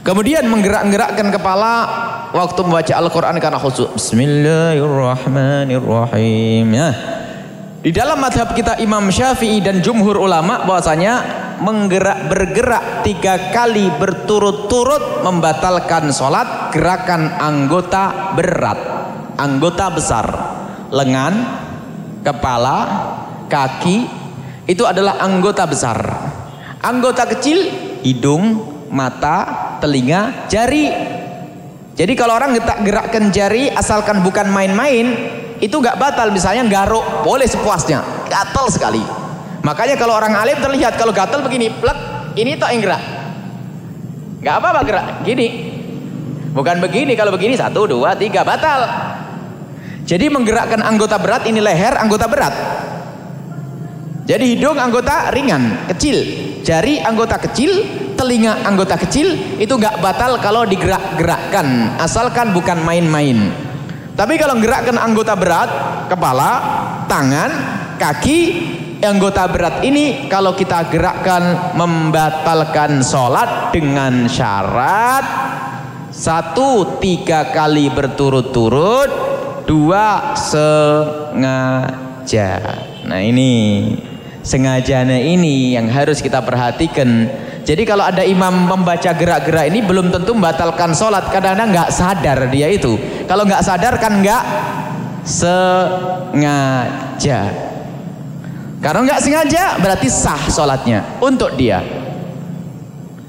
kemudian menggerak-gerakkan kepala waktu membaca Al-Quran karena khusus. Bismillahirrahmanirrahim. Ya di dalam madhab kita Imam Syafi'i dan jumhur ulama bahwasanya menggerak bergerak tiga kali berturut-turut membatalkan sholat gerakan anggota berat anggota besar. Lengan kepala kaki itu adalah anggota besar. Anggota kecil hidung mata telinga jari. Jadi kalau orang gerakkan jari asalkan bukan main-main itu gak batal misalnya garuk boleh sepuasnya. Gatal sekali. Makanya kalau orang alim terlihat kalau gatal begini plek ini toh yang gerak. Gak apa-apa gerak gini. Bukan begini kalau begini satu dua tiga batal. Jadi menggerakkan anggota berat ini leher anggota berat. Jadi hidung anggota ringan kecil. Jari anggota kecil telinga anggota kecil itu nggak batal kalau digerak-gerakkan. Asalkan bukan main-main tapi kalau gerakkan anggota berat kepala tangan kaki anggota berat ini kalau kita gerakkan membatalkan sholat dengan syarat satu tiga kali berturut-turut dua sengaja. Nah ini sengajanya ini yang harus kita perhatikan jadi kalau ada imam membaca gerak-gerak ini belum tentu membatalkan sholat kadang-kadang nggak sadar dia itu kalau nggak sadar kan nggak sengaja karena nggak sengaja berarti sah sholatnya untuk dia.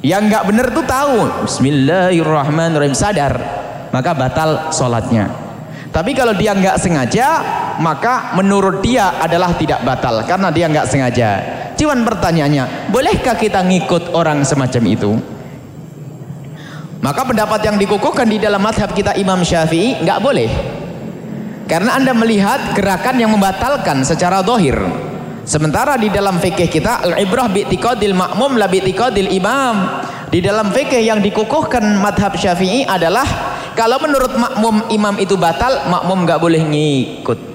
Yang nggak benar tuh tahu. Bismillahirrahmanirrahim sadar maka batal sholatnya. Tapi kalau dia nggak sengaja maka menurut dia adalah tidak batal karena dia nggak sengaja. Cuman pertanyaannya, bolehkah kita ngikut orang semacam itu? Maka pendapat yang dikukuhkan di dalam madhab kita Imam Syafi'i nggak boleh. Karena anda melihat gerakan yang membatalkan secara dohir. Sementara di dalam fikih kita al-ibrah bi'tiqadil makmum la bi'tiqadil imam. Di dalam fikih yang dikukuhkan madhab Syafi'i adalah kalau menurut makmum imam itu batal, makmum nggak boleh ngikut.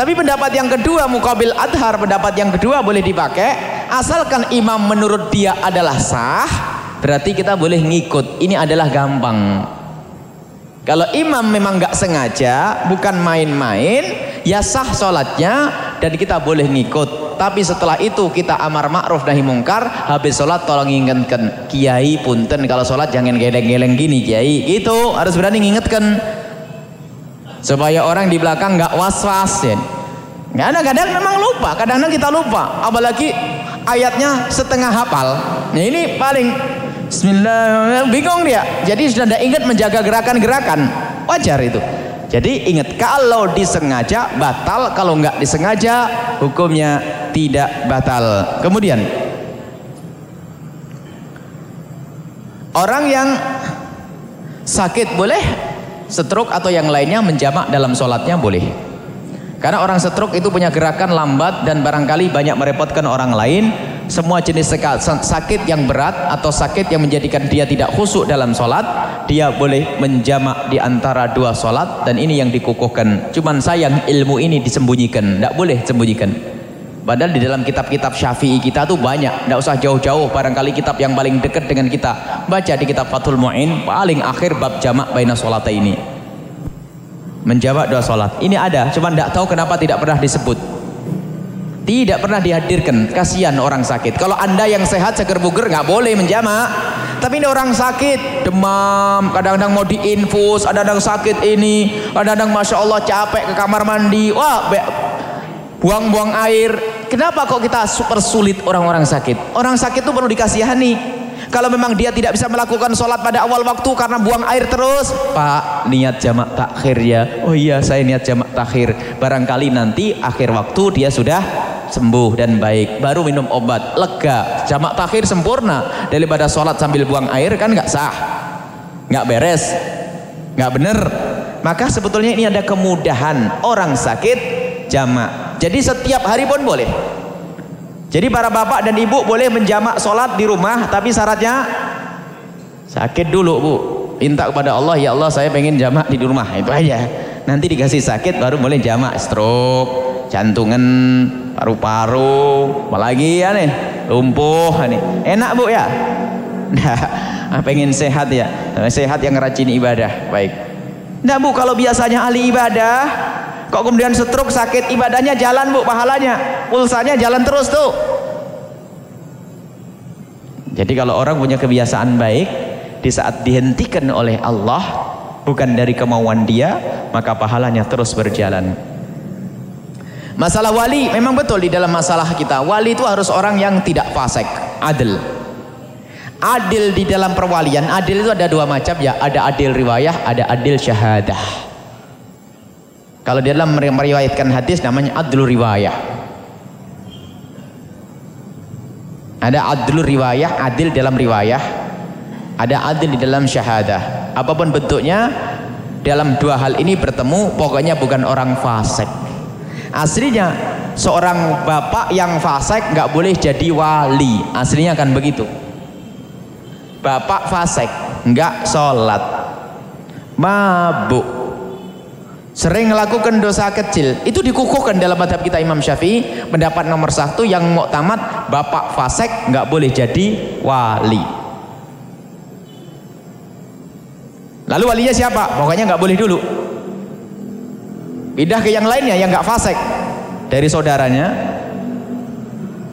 Tapi pendapat yang kedua mukabil adhar, pendapat yang kedua boleh dipakai asalkan imam menurut dia adalah sah, berarti kita boleh ngikut. Ini adalah gampang. Kalau imam memang nggak sengaja, bukan main-main, ya sah sholatnya dan kita boleh ngikut tapi setelah itu kita amar ma'ruf nahi mungkar habis sholat tolong ingatkan kiai punten kalau sholat jangan geleng-geleng gini kiai itu harus berani ngingetkan supaya orang di belakang nggak was-was ya ada kadang memang lupa kadang-kadang kita lupa. Apalagi ayatnya setengah hafal. Nah ini paling Bismillah bingung dia. Jadi sudah tidak ingat menjaga gerakan-gerakan. Wajar itu. Jadi ingat kalau disengaja batal, kalau nggak disengaja hukumnya tidak batal. Kemudian orang yang sakit boleh stroke atau yang lainnya menjamak dalam sholatnya boleh. Karena orang stroke itu punya gerakan lambat dan barangkali banyak merepotkan orang lain semua jenis sakit yang berat atau sakit yang menjadikan dia tidak khusyuk dalam sholat dia boleh menjamak di antara dua sholat dan ini yang dikukuhkan cuman sayang ilmu ini disembunyikan tidak boleh sembunyikan padahal di dalam kitab-kitab syafi'i kita tuh banyak. Tidak usah jauh-jauh barangkali kitab yang paling dekat dengan kita. Baca di kitab Fathul Mu'in paling akhir bab jamak baina sholat ini. Menjamak dua sholat. Ini ada cuman tidak tahu kenapa tidak pernah disebut. Tidak pernah dihadirkan. Kasihan orang sakit. Kalau anda yang sehat seger buger nggak boleh menjamak. Tapi ini orang sakit. Demam kadang-kadang mau diinfus ada-ada sakit ini ada-ada masya Allah capek ke kamar mandi. Wah buang-buang air. Kenapa kok kita super sulit orang-orang sakit? Orang sakit itu perlu dikasihani. Kalau memang dia tidak bisa melakukan sholat pada awal waktu karena buang air terus. Pak niat jamak takhir ya. Oh iya saya niat jamak takhir. Barangkali nanti akhir waktu dia sudah sembuh dan baik. Baru minum obat. Lega. Jamak takhir sempurna. Daripada sholat sambil buang air kan nggak sah. Nggak beres. Nggak bener. Maka sebetulnya ini ada kemudahan. Orang sakit jamak jadi setiap hari pun boleh. Jadi para bapak dan ibu boleh menjamak sholat di rumah tapi syaratnya sakit dulu bu. Minta kepada Allah ya Allah saya pengen jamak di rumah. Itu aja. Nanti dikasih sakit baru boleh jamak. Stroke jantungan paru-paru apalagi ya nih lumpuh nih enak bu ya? <laughs> Nah pengen sehat ya? Sehat yang rajin ibadah. Baik. Nah bu kalau biasanya ahli ibadah kok kemudian stroke sakit ibadahnya jalan bu pahalanya pulsanya jalan terus tuh jadi kalau orang punya kebiasaan baik di saat dihentikan oleh Allah bukan dari kemauan dia maka pahalanya terus berjalan Masalah wali memang betul di dalam masalah kita. Wali itu harus orang yang tidak fasik, adil. Adil di dalam perwalian, adil itu ada dua macam ya, ada adil riwayah, ada adil syahadah. Kalau di dalam meriwayatkan hadis namanya adil riwayah. Ada adil riwayah, adil dalam riwayah. Ada adil di dalam syahadah. Apa pun bentuknya, dalam dua hal ini bertemu, pokoknya bukan orang fasik. Aslinya seorang bapak yang fasik nggak boleh jadi wali. Aslinya kan begitu. Bapak fasik nggak sholat, mabuk, sering melakukan dosa kecil. Itu dikukuhkan dalam madhab kita Imam Syafi'i. Pendapat nomor satu yang mau tamat bapak fasik nggak boleh jadi wali. Lalu walinya siapa? Pokoknya nggak boleh dulu. Pindah ke yang lainnya yang nggak fasik dari saudaranya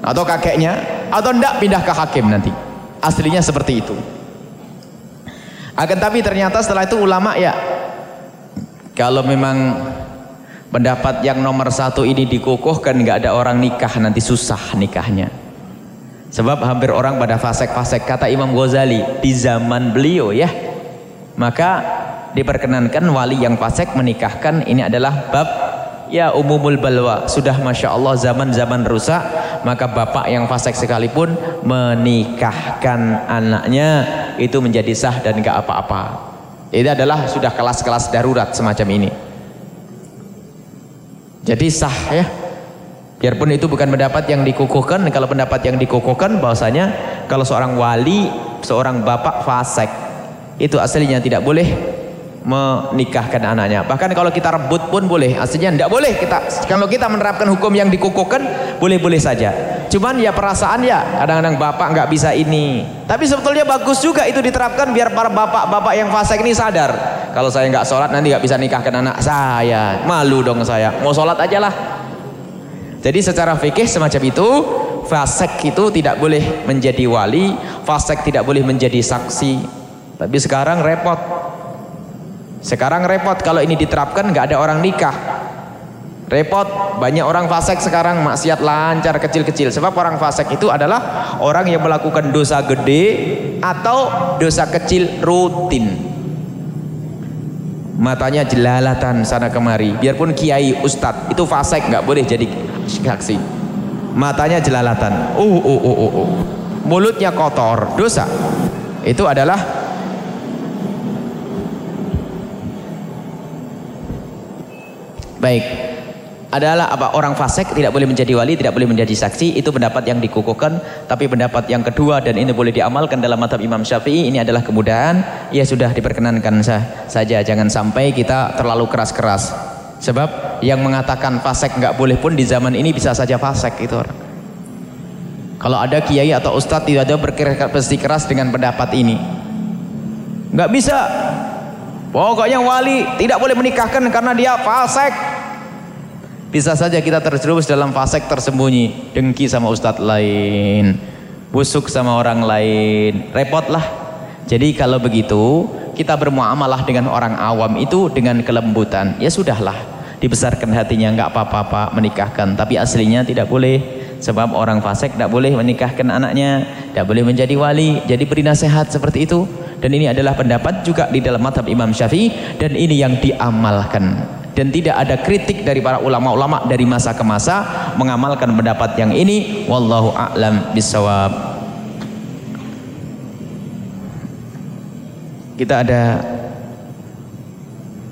atau kakeknya atau ndak pindah ke hakim nanti. Aslinya seperti itu. Akan tapi ternyata setelah itu ulama ya kalau memang pendapat yang nomor satu ini dikukuhkan nggak ada orang nikah nanti susah nikahnya. Sebab hampir orang pada fasek-fasek kata Imam Ghazali di zaman beliau ya. Maka diperkenankan wali yang fasek menikahkan ini adalah bab ya umumul balwa. Sudah masya Allah zaman-zaman rusak maka bapak yang fasek sekalipun menikahkan anaknya itu menjadi sah dan gak apa-apa itu adalah sudah kelas-kelas darurat semacam ini. Jadi sah ya. Biarpun itu bukan pendapat yang dikukuhkan kalau pendapat yang dikukuhkan bahwasanya kalau seorang wali seorang bapak fasek itu aslinya tidak boleh menikahkan anaknya. Bahkan kalau kita rebut pun boleh. Aslinya tidak boleh kita kalau kita menerapkan hukum yang dikukuhkan boleh-boleh saja. Cuman ya perasaan ya kadang-kadang bapak nggak bisa ini. Tapi sebetulnya bagus juga itu diterapkan biar para bapak-bapak yang fasik ini sadar. Kalau saya nggak sholat nanti nggak bisa nikahkan anak saya. Malu dong saya. Mau sholat aja lah. Jadi secara fikih semacam itu fasik itu tidak boleh menjadi wali, fasik tidak boleh menjadi saksi. Tapi sekarang repot sekarang repot kalau ini diterapkan nggak ada orang nikah. Repot, banyak orang fasik sekarang maksiat lancar kecil-kecil. Sebab orang fasik itu adalah orang yang melakukan dosa gede atau dosa kecil rutin. Matanya jelalatan sana kemari. Biarpun kiai ustadz itu fasik nggak boleh jadi saksi. Matanya jelalatan. Uh, uh, uh, uh, uh. Mulutnya kotor, dosa. Itu adalah Baik. Adalah apa orang fasik tidak boleh menjadi wali, tidak boleh menjadi saksi, itu pendapat yang dikukuhkan. Tapi pendapat yang kedua dan ini boleh diamalkan dalam mata Imam Syafi'i ini adalah kemudahan, ya sudah diperkenankan sah saja. Jangan sampai kita terlalu keras-keras. Sebab yang mengatakan fasik nggak boleh pun di zaman ini bisa saja fasik itu. Kalau ada kiai atau ustadz tidak ada bersikeras dengan pendapat ini. Nggak bisa. Pokoknya wali tidak boleh menikahkan karena dia fasik. Bisa saja kita terjerumus dalam fasek tersembunyi, dengki sama ustadz lain, busuk sama orang lain, repotlah. Jadi kalau begitu, kita bermuamalah dengan orang awam itu dengan kelembutan. Ya sudahlah, dibesarkan hatinya nggak apa-apa Pak menikahkan, tapi aslinya tidak boleh. Sebab orang fasek tidak boleh menikahkan anaknya, tidak boleh menjadi wali. Jadi beri nasihat seperti itu. Dan ini adalah pendapat juga di dalam madhab Imam Syafi'i dan ini yang diamalkan dan tidak ada kritik dari para ulama-ulama dari masa ke masa mengamalkan pendapat yang ini. Wallahu a'lam bisawab kita ada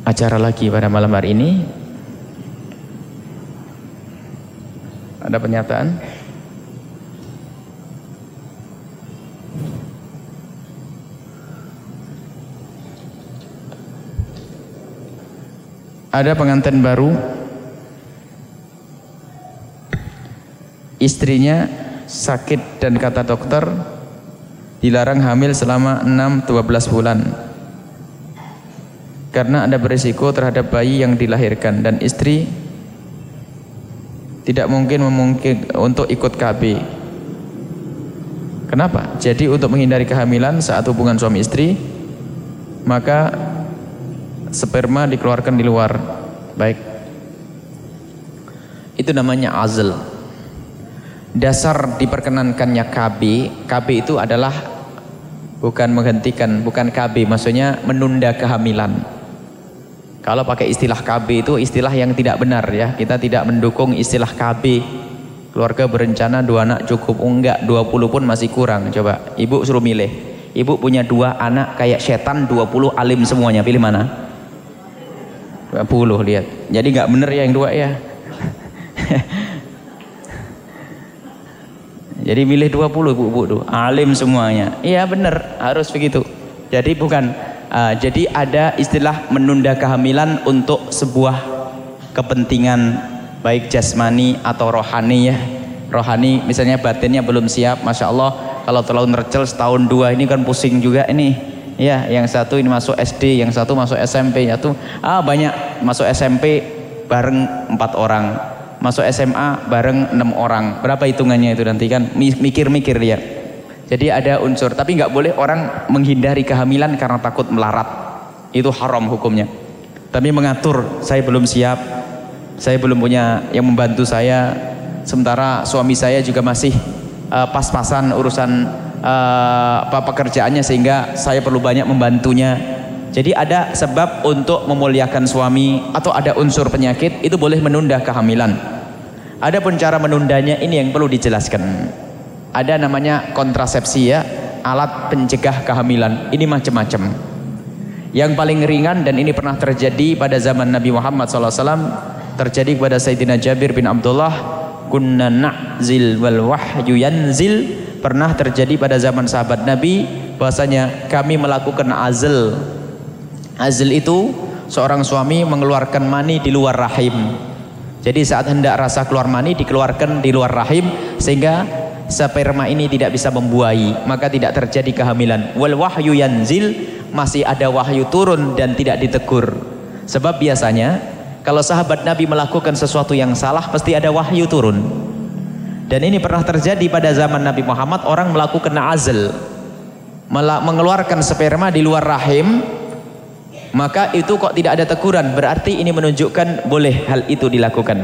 acara lagi pada malam hari ini. Ada pernyataan ada pengantin baru? Istrinya sakit dan kata dokter dilarang hamil selama 6-12 bulan. Karena ada berisiko terhadap bayi yang dilahirkan dan istri tidak mungkin memungkin untuk ikut KB kenapa? jadi untuk menghindari kehamilan saat hubungan suami istri maka sperma dikeluarkan di luar. Baik. Itu namanya azl. Dasar diperkenankannya KB, KB itu adalah bukan menghentikan, bukan KB, maksudnya menunda kehamilan. Kalau pakai istilah KB itu istilah yang tidak benar ya. Kita tidak mendukung istilah KB. Keluarga berencana dua anak cukup enggak, 20 pun masih kurang. Coba ibu suruh milih. Ibu punya dua anak kayak setan 20 alim semuanya. Pilih mana? 20 lihat. Jadi nggak bener ya yang dua ya. <laughs> Jadi milih 20 ibu-ibu tuh, alim semuanya. Iya benar, harus begitu. Jadi bukan uh, jadi ada istilah menunda kehamilan untuk sebuah kepentingan baik jasmani atau rohani ya. Rohani misalnya batinnya belum siap, masya Allah kalau terlalu nercel setahun dua ini kan pusing juga ini. Ya, yang satu ini masuk SD, yang satu masuk SMP, satu ah banyak masuk SMP bareng empat orang, masuk SMA bareng enam orang. Berapa hitungannya itu nanti kan mikir-mikir dia. Jadi ada unsur, tapi nggak boleh orang menghindari kehamilan karena takut melarat. Itu haram hukumnya. Tapi mengatur, saya belum siap, saya belum punya yang membantu saya, sementara suami saya juga masih uh, pas-pasan urusan uh, apa pekerjaannya sehingga saya perlu banyak membantunya. Jadi ada sebab untuk memuliakan suami atau ada unsur penyakit itu boleh menunda kehamilan. Ada pun cara menundanya ini yang perlu dijelaskan. Ada namanya kontrasepsi ya, alat pencegah kehamilan. Ini macam-macam. Yang paling ringan dan ini pernah terjadi pada zaman Nabi Muhammad SAW terjadi kepada Sayyidina Jabir bin Abdullah kunna na'zil wal wahyu yanzil pernah terjadi pada zaman sahabat Nabi bahwasanya kami melakukan azl. Azl itu seorang suami mengeluarkan mani di luar rahim. Jadi saat hendak rasa keluar mani dikeluarkan di luar rahim sehingga sperma ini tidak bisa membuahi maka tidak terjadi kehamilan. Wal wahyu yanzil masih ada wahyu turun dan tidak ditegur. Sebab biasanya kalau sahabat Nabi melakukan sesuatu yang salah pasti ada wahyu turun. Dan ini pernah terjadi pada zaman Nabi Muhammad orang melakukan azl. Mengeluarkan sperma di luar rahim maka itu kok tidak ada teguran. Berarti ini menunjukkan boleh hal itu dilakukan.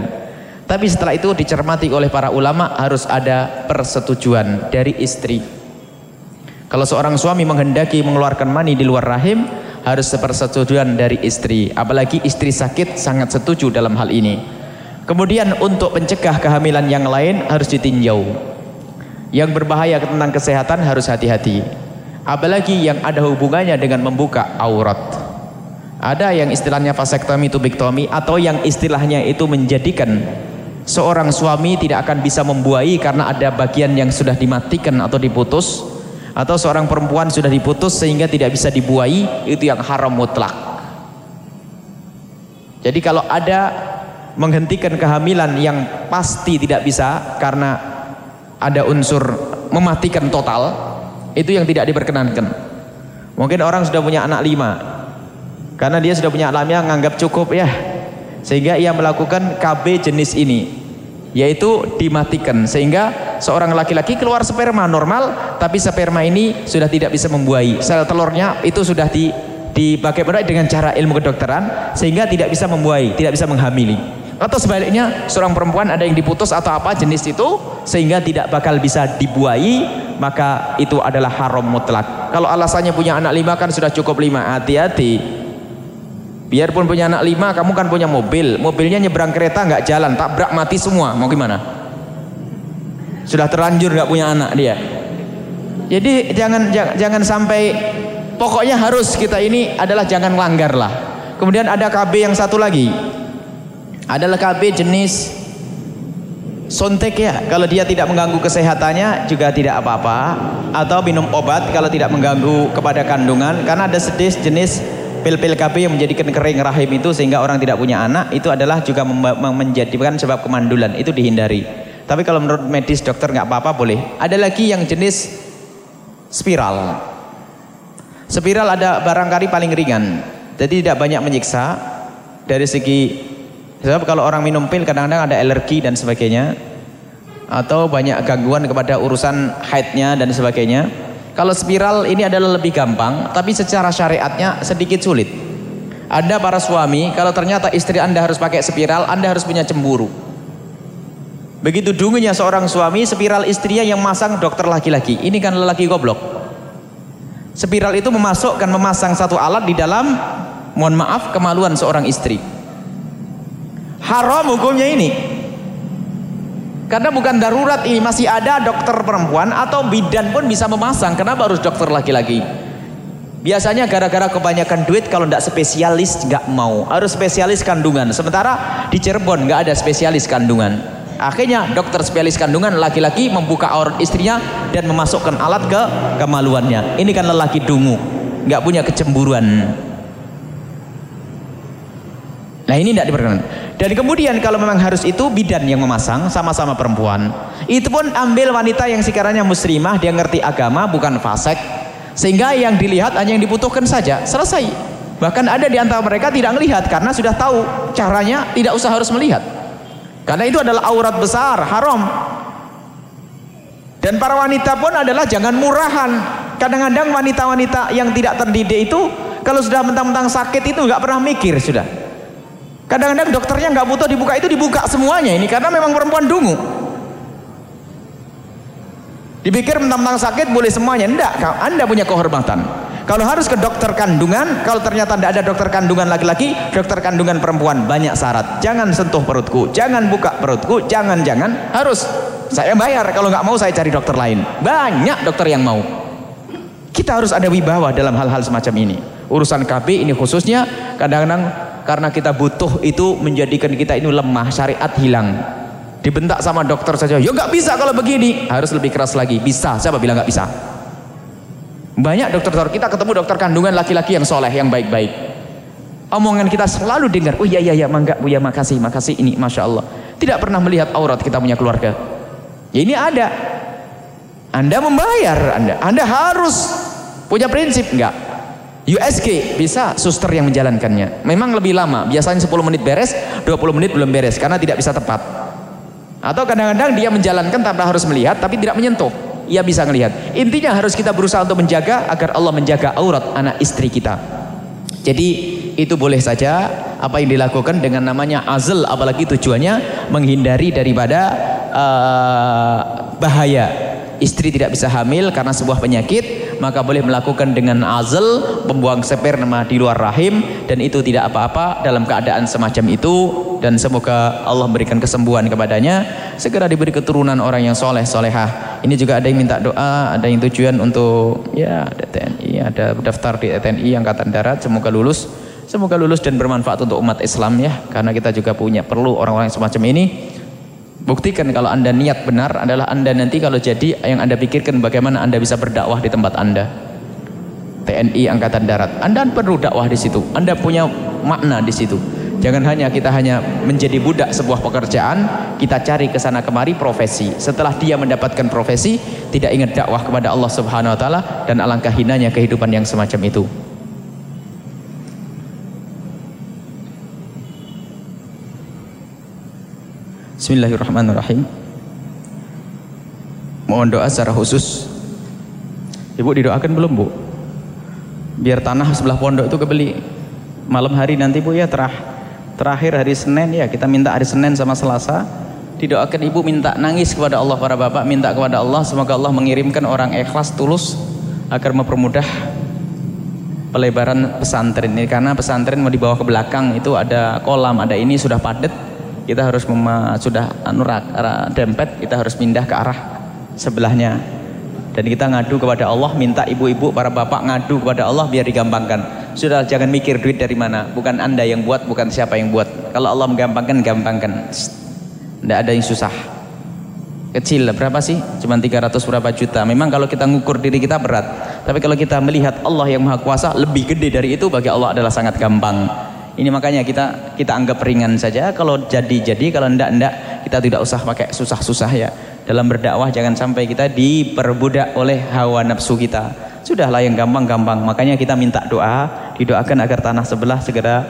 Tapi setelah itu dicermati oleh para ulama harus ada persetujuan dari istri. Kalau seorang suami menghendaki mengeluarkan mani di luar rahim harus sepersetujuan dari istri. Apalagi istri sakit sangat setuju dalam hal ini kemudian untuk mencegah kehamilan yang lain harus ditinjau. Yang berbahaya tentang kesehatan harus hati-hati. Apalagi yang ada hubungannya dengan membuka aurat. Ada yang istilahnya vasektomi tubiktomi atau yang istilahnya itu menjadikan seorang suami tidak akan bisa membuahi karena ada bagian yang sudah dimatikan atau diputus atau seorang perempuan sudah diputus sehingga tidak bisa dibuai itu yang haram mutlak. Jadi kalau ada menghentikan kehamilan yang pasti tidak bisa karena ada unsur mematikan total itu yang tidak diperkenankan. Mungkin orang sudah punya anak lima. Karena dia sudah punya anak lima nganggap cukup ya. Sehingga ia melakukan KB jenis ini yaitu dimatikan. Sehingga seorang laki-laki keluar sperma normal tapi sperma ini sudah tidak bisa membuahi. Sel telurnya itu sudah di dipakai dengan cara ilmu kedokteran sehingga tidak bisa membuahi tidak bisa menghamili atau sebaliknya seorang perempuan ada yang diputus atau apa jenis itu sehingga tidak bakal bisa dibuahi maka itu adalah haram mutlak. Kalau alasannya punya anak lima kan sudah cukup lima hati-hati. Biarpun punya anak lima kamu kan punya mobil. Mobilnya nyebrang kereta nggak jalan tabrak mati semua. Mau gimana? Sudah terlanjur nggak punya anak dia. Jadi jangan jangan, jangan sampai pokoknya harus kita ini adalah jangan langgar lah. Kemudian ada KB yang satu lagi adalah KB jenis sontek ya. Kalau dia tidak mengganggu kesehatannya juga tidak apa-apa. Atau minum obat kalau tidak mengganggu kepada kandungan. Karena ada sedih jenis pil-pil KB yang menjadikan kering rahim itu sehingga orang tidak punya anak itu adalah juga menjadikan sebab kemandulan. Itu dihindari. Tapi kalau menurut medis dokter nggak apa-apa boleh. Ada lagi yang jenis spiral. Spiral ada barangkali paling ringan. Jadi tidak banyak menyiksa. Dari segi sebab kalau orang minum pil kadang-kadang ada alergi dan sebagainya atau banyak gangguan kepada urusan haidnya dan sebagainya kalau spiral ini adalah lebih gampang, tapi secara syariatnya sedikit sulit. Ada para suami, kalau ternyata istri Anda harus pakai spiral, Anda harus punya cemburu. Begitu dungunya seorang suami, spiral istrinya yang masang dokter laki-laki. Ini kan lelaki goblok. Spiral itu memasukkan memasang satu alat di dalam mohon maaf kemaluan seorang istri. Haram hukumnya ini. Karena bukan darurat ini masih ada dokter perempuan atau bidan pun bisa memasang. Kenapa harus dokter laki-laki? Biasanya gara-gara kebanyakan duit kalau tidak spesialis nggak mau. Harus spesialis kandungan. Sementara di Cirebon nggak ada spesialis kandungan. Akhirnya dokter spesialis kandungan laki-laki membuka aurat istrinya dan memasukkan alat ke kemaluannya. Ini kan lelaki dungu, nggak punya kecemburuan. Nah ini tidak diperkenankan. Dan kemudian kalau memang harus itu bidan yang memasang sama-sama perempuan. Itu pun ambil wanita yang sekiranya muslimah, dia ngerti agama, bukan fasek. Sehingga yang dilihat hanya yang dibutuhkan saja. Selesai. Bahkan ada di antara mereka tidak melihat karena sudah tahu caranya tidak usah harus melihat. Karena itu adalah aurat besar, haram. Dan para wanita pun adalah jangan murahan. Kadang-kadang wanita-wanita yang tidak terdidik itu kalau sudah mentang-mentang sakit itu nggak pernah mikir sudah. Kadang-kadang dokternya nggak butuh dibuka itu dibuka semuanya ini karena memang perempuan dungu. Dipikir mentang-mentang sakit boleh semuanya. Enggak, Anda punya kehormatan. Kalau harus ke dokter kandungan, kalau ternyata tidak ada dokter kandungan laki-laki, dokter kandungan perempuan banyak syarat. Jangan sentuh perutku, jangan buka perutku, jangan-jangan harus saya bayar. Kalau nggak mau saya cari dokter lain. Banyak dokter yang mau. Kita harus ada wibawa dalam hal-hal semacam ini. Urusan KB ini khususnya kadang-kadang karena kita butuh itu menjadikan kita ini lemah syariat hilang. Dibentak sama dokter saja ya nggak bisa kalau begini. Harus lebih keras lagi. Bisa. Siapa bilang nggak bisa? Banyak dokter-dokter kita ketemu dokter kandungan laki-laki yang soleh yang baik-baik. Omongan kita selalu dengar oh iya iya iya mangga bu ya makasih makasih ini masya Allah. Tidak pernah melihat aurat kita punya keluarga. Ya ini ada. Anda membayar anda. Anda harus punya prinsip. Enggak USG bisa suster yang menjalankannya. Memang lebih lama, biasanya 10 menit beres, 20 menit belum beres karena tidak bisa tepat. Atau kadang-kadang dia menjalankan tanpa harus melihat tapi tidak menyentuh. Ia bisa melihat. Intinya harus kita berusaha untuk menjaga agar Allah menjaga aurat anak istri kita. Jadi itu boleh saja apa yang dilakukan dengan namanya azl apalagi tujuannya menghindari daripada uh, bahaya istri tidak bisa hamil karena sebuah penyakit maka boleh melakukan dengan azal membuang sperma di luar rahim dan itu tidak apa-apa dalam keadaan semacam itu dan semoga Allah memberikan kesembuhan kepadanya. Segera diberi keturunan orang yang soleh solehah. Ini juga ada yang minta doa ada yang tujuan untuk ya ada TNI ada daftar di TNI Angkatan Darat. Semoga lulus semoga lulus dan bermanfaat untuk umat Islam ya. Karena kita juga punya perlu orang-orang semacam ini Buktikan kalau Anda niat benar adalah Anda nanti kalau jadi yang Anda pikirkan bagaimana Anda bisa berdakwah di tempat Anda. TNI Angkatan Darat. Anda perlu dakwah di situ. Anda punya makna di situ. Jangan hanya kita hanya menjadi budak sebuah pekerjaan, kita cari ke sana kemari profesi. Setelah dia mendapatkan profesi, tidak ingat dakwah kepada Allah Subhanahu wa taala dan alangkah hinanya kehidupan yang semacam itu. Bismillahirrahmanirrahim. Mohon doa secara khusus. Ibu didoakan belum bu? Biar tanah sebelah pondok itu kebeli. Malam hari nanti bu ya terah, terakhir hari Senin ya kita minta hari Senin sama Selasa. Didoakan ibu minta nangis kepada Allah para bapak minta kepada Allah semoga Allah mengirimkan orang ikhlas tulus agar mempermudah pelebaran pesantren ini karena pesantren mau dibawa ke belakang itu ada kolam ada ini sudah padat kita harus mema, sudah anu dempet kita harus pindah ke arah sebelahnya. Dan kita ngadu kepada Allah minta ibu-ibu para bapak ngadu kepada Allah biar digampangkan. Sudah jangan mikir duit dari mana. Bukan anda yang buat bukan siapa yang buat. Kalau Allah menggampangkan gampangkan. Tidak ada yang susah. Kecil berapa sih? Cuma 300 berapa juta. Memang kalau kita ngukur diri kita berat. Tapi kalau kita melihat Allah yang maha kuasa lebih gede dari itu bagi Allah adalah sangat gampang ini makanya kita kita anggap ringan saja. Kalau jadi-jadi, kalau ndak-ndak kita tidak usah pakai susah-susah ya. Dalam berdakwah jangan sampai kita diperbudak oleh hawa nafsu kita. Sudahlah yang gampang-gampang. Makanya kita minta doa, didoakan agar tanah sebelah segera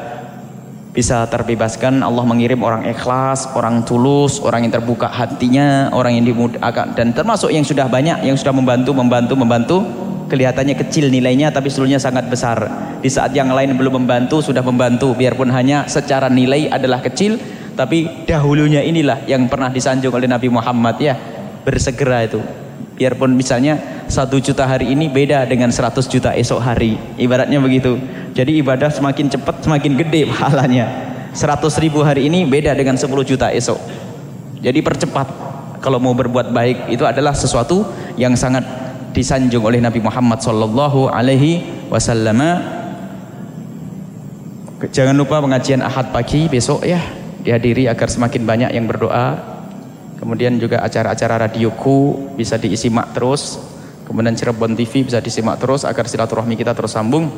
bisa terbebaskan Allah mengirim orang ikhlas, orang tulus, orang yang terbuka hatinya, orang yang dimudahkan dan termasuk yang sudah banyak yang sudah membantu membantu membantu kelihatannya kecil nilainya tapi seluruhnya sangat besar. Di saat yang lain belum membantu sudah membantu. Biarpun hanya secara nilai adalah kecil tapi dahulunya inilah yang pernah disanjung oleh Nabi Muhammad ya. Bersegera itu. Biarpun misalnya satu juta hari ini beda dengan seratus juta esok hari. Ibaratnya begitu. Jadi ibadah semakin cepat semakin gede pahalanya. Seratus ribu hari ini beda dengan sepuluh juta esok. Jadi percepat. Kalau mau berbuat baik itu adalah sesuatu yang sangat disanjung oleh Nabi Muhammad sallallahu alaihi wasallam. Jangan lupa pengajian Ahad pagi besok ya dihadiri agar semakin banyak yang berdoa. Kemudian juga acara-acara radioku bisa diisimak terus. Kemudian Cirebon TV bisa disimak terus agar silaturahmi kita terus sambung.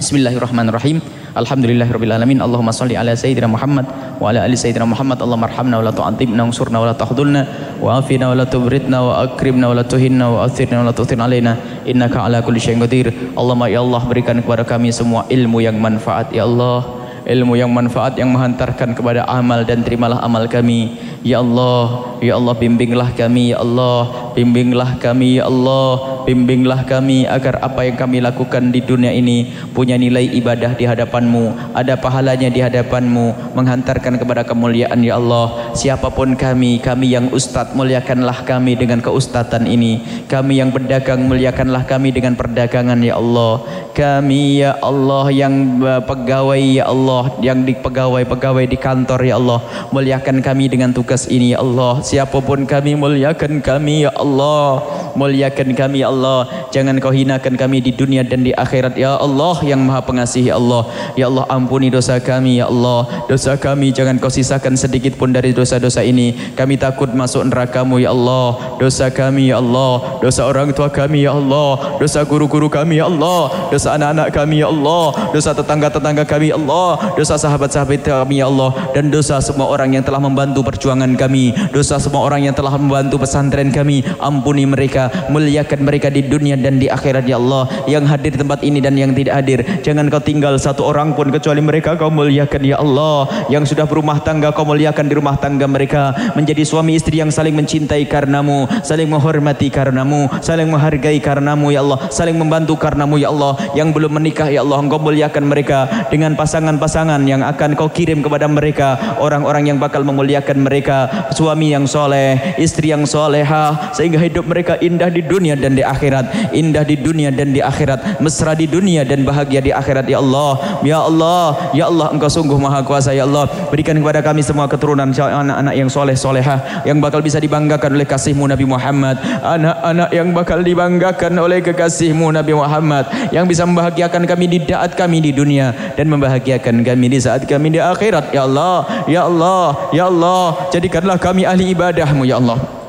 Bismillahirrahmanirrahim. Alhamdulillahirabbil alamin. Allahumma shalli ala sayyidina Muhammad wa ala ali sayyidina Muhammad. Allahumma arhamna wa la tu'adzibna wansurna wa la tahdhulna wa afina wa la tubridna wa akrimna wa la tuhinna wa athirna wa la tu'thir alaina innaka ala kulli syai'in qadir. Allahumma ya Allah berikan kepada kami semua ilmu yang manfaat ya Allah ilmu yang manfaat yang menghantarkan kepada amal dan terimalah amal kami ya Allah ya Allah bimbinglah kami ya Allah bimbinglah kami ya Allah bimbinglah kami agar apa yang kami lakukan di dunia ini punya nilai ibadah di hadapanmu. Ada pahalanya di hadapanmu. Menghantarkan kepada kemuliaan ya Allah. Siapa pun kami kami yang ustaz muliakanlah kami dengan keustatan ini. Kami yang berdagang muliakanlah kami dengan perdagangan ya Allah. Kami ya Allah yang pegawai ya Allah yang di pegawai-pegawai di kantor ya Allah. Muliakan kami dengan tugas ini ya Allah. Siapa pun kami muliakan kami ya Allah muliakan kami ya Allah jangan kau hinakan kami di dunia dan di akhirat ya Allah yang maha pengasih ya Allah. Ya Allah ampuni dosa kami ya Allah. Dosa kami jangan kau sisakan sedikit pun dari dosa-dosa ini. Kami takut masuk nerakamu ya Allah. Dosa kami ya Allah. Dosa orang tua kami ya Allah. Dosa guru-guru kami ya Allah. Dosa anak-anak kami ya Allah. Dosa tetangga-tetangga kami ya Allah. Dosa sahabat-sahabat kami ya Allah. Dan dosa semua orang yang telah membantu perjuangan kami. Dosa semua orang yang telah membantu pesantren kami. Ampuni mereka. Muliakan mereka di dunia dan di akhirat ya Allah yang hadir di tempat ini dan yang tidak hadir. Jangan kau tinggal satu orang pun kecuali mereka kau muliakan ya Allah. Yang sudah berumah tangga kau muliakan di rumah tangga mereka. Menjadi suami istri yang saling mencintai karenamu saling menghormati karenamu saling menghargai karenamu ya Allah. Saling membantu karenamu ya Allah. Yang belum menikah ya Allah engkau muliakan mereka dengan pasangan-pasangan pasangan yang akan kau kirim kepada mereka. Orang-orang yang bakal memuliakan mereka suami yang soleh istri yang soleha sehingga hidup mereka indah di dunia dan di akhirat indah di dunia dan di akhirat. Mesra di dunia dan bahagia di akhirat. Ya Allah ya Allah ya Allah engkau sungguh maha kuasa ya Allah. Berikan kepada kami semua keturunan anak-anak yang soleh soleha yang bakal bisa dibanggakan oleh kasihmu Nabi Muhammad. Anak-anak yang bakal dibanggakan oleh kekasihmu Nabi Muhammad. Yang bisa membahagiakan kami di daat kami di dunia dan membahagiakan kami di saat kami di akhirat. Ya Allah ya Allah ya Allah. Jadikanlah kami ahli ibadahmu ya Allah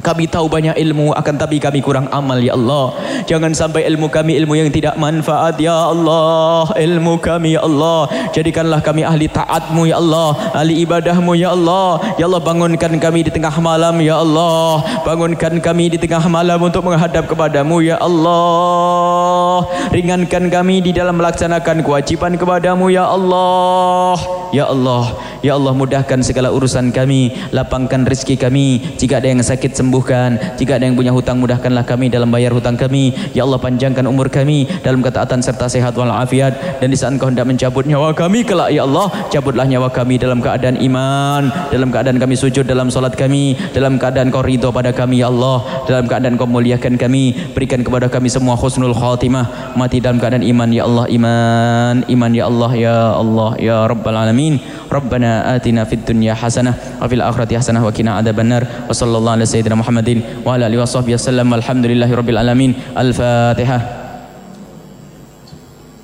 kami tahu banyak ilmu akan tapi kami kurang amal ya Allah. Jangan sampai ilmu kami ilmu yang tidak manfaat ya Allah. Ilmu kami ya Allah. Jadikanlah kami ahli taatmu ya Allah. Ahli ibadahmu ya Allah. Ya Allah bangunkan kami di tengah malam ya Allah. Bangunkan kami di tengah malam untuk menghadap kepadamu ya Allah. Ringankan kami di dalam melaksanakan kewajiban kepadamu ya Allah. Ya Allah. Ya Allah mudahkan segala urusan kami. Lapangkan rezeki kami. Jika ada yang sakit sembuh sembuhkan jika ada yang punya hutang mudahkanlah kami dalam bayar hutang kami. Ya Allah panjangkan umur kami dalam ketaatan serta sehat walafiat. Dan di saat engkau hendak mencabut nyawa kami kelak ya Allah cabutlah nyawa kami dalam keadaan iman. Dalam keadaan kami sujud dalam solat kami. Dalam keadaan kau ridho pada kami ya Allah. Dalam keadaan kau muliakan kami berikan kepada kami semua khusnul khatimah. Mati dalam keadaan iman ya Allah iman. Iman ya Allah ya Allah ya Rabbal Alamin. Rabbana atina fid dunya hasanah wa fil akhirati hasanah wa qina adzabannar wa sallallahu ala sayyidina Muhammadin wa ala alihi washabbihi wasallam walhamdulillahi rabbil alamin al-fatihah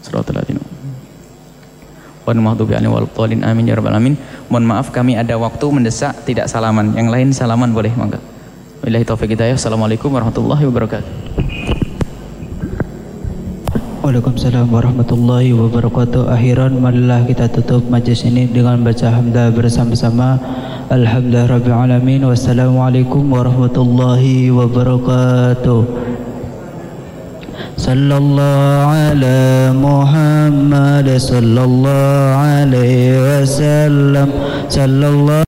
Suratul Ladin Wan maghdubi alaihim waladdallin amin ya rabbal alamin. Mohon maaf kami ada waktu mendesak tidak salaman. Yang lain salaman boleh mangga. Wabillahi taufik hidayah. Assalamualaikum warahmatullahi wabarakatuh. Waalaikumsalam warahmatullahi wabarakatuh. Akhiran marilah kita tutup majlis ini dengan baca hamdah bersama-sama. Alhamdulillah Rabbil Alamin Wassalamualaikum warahmatullahi wabarakatuh. Sallallahu ala Muhammad Sallallahu alaihi wasallam. Sallallahu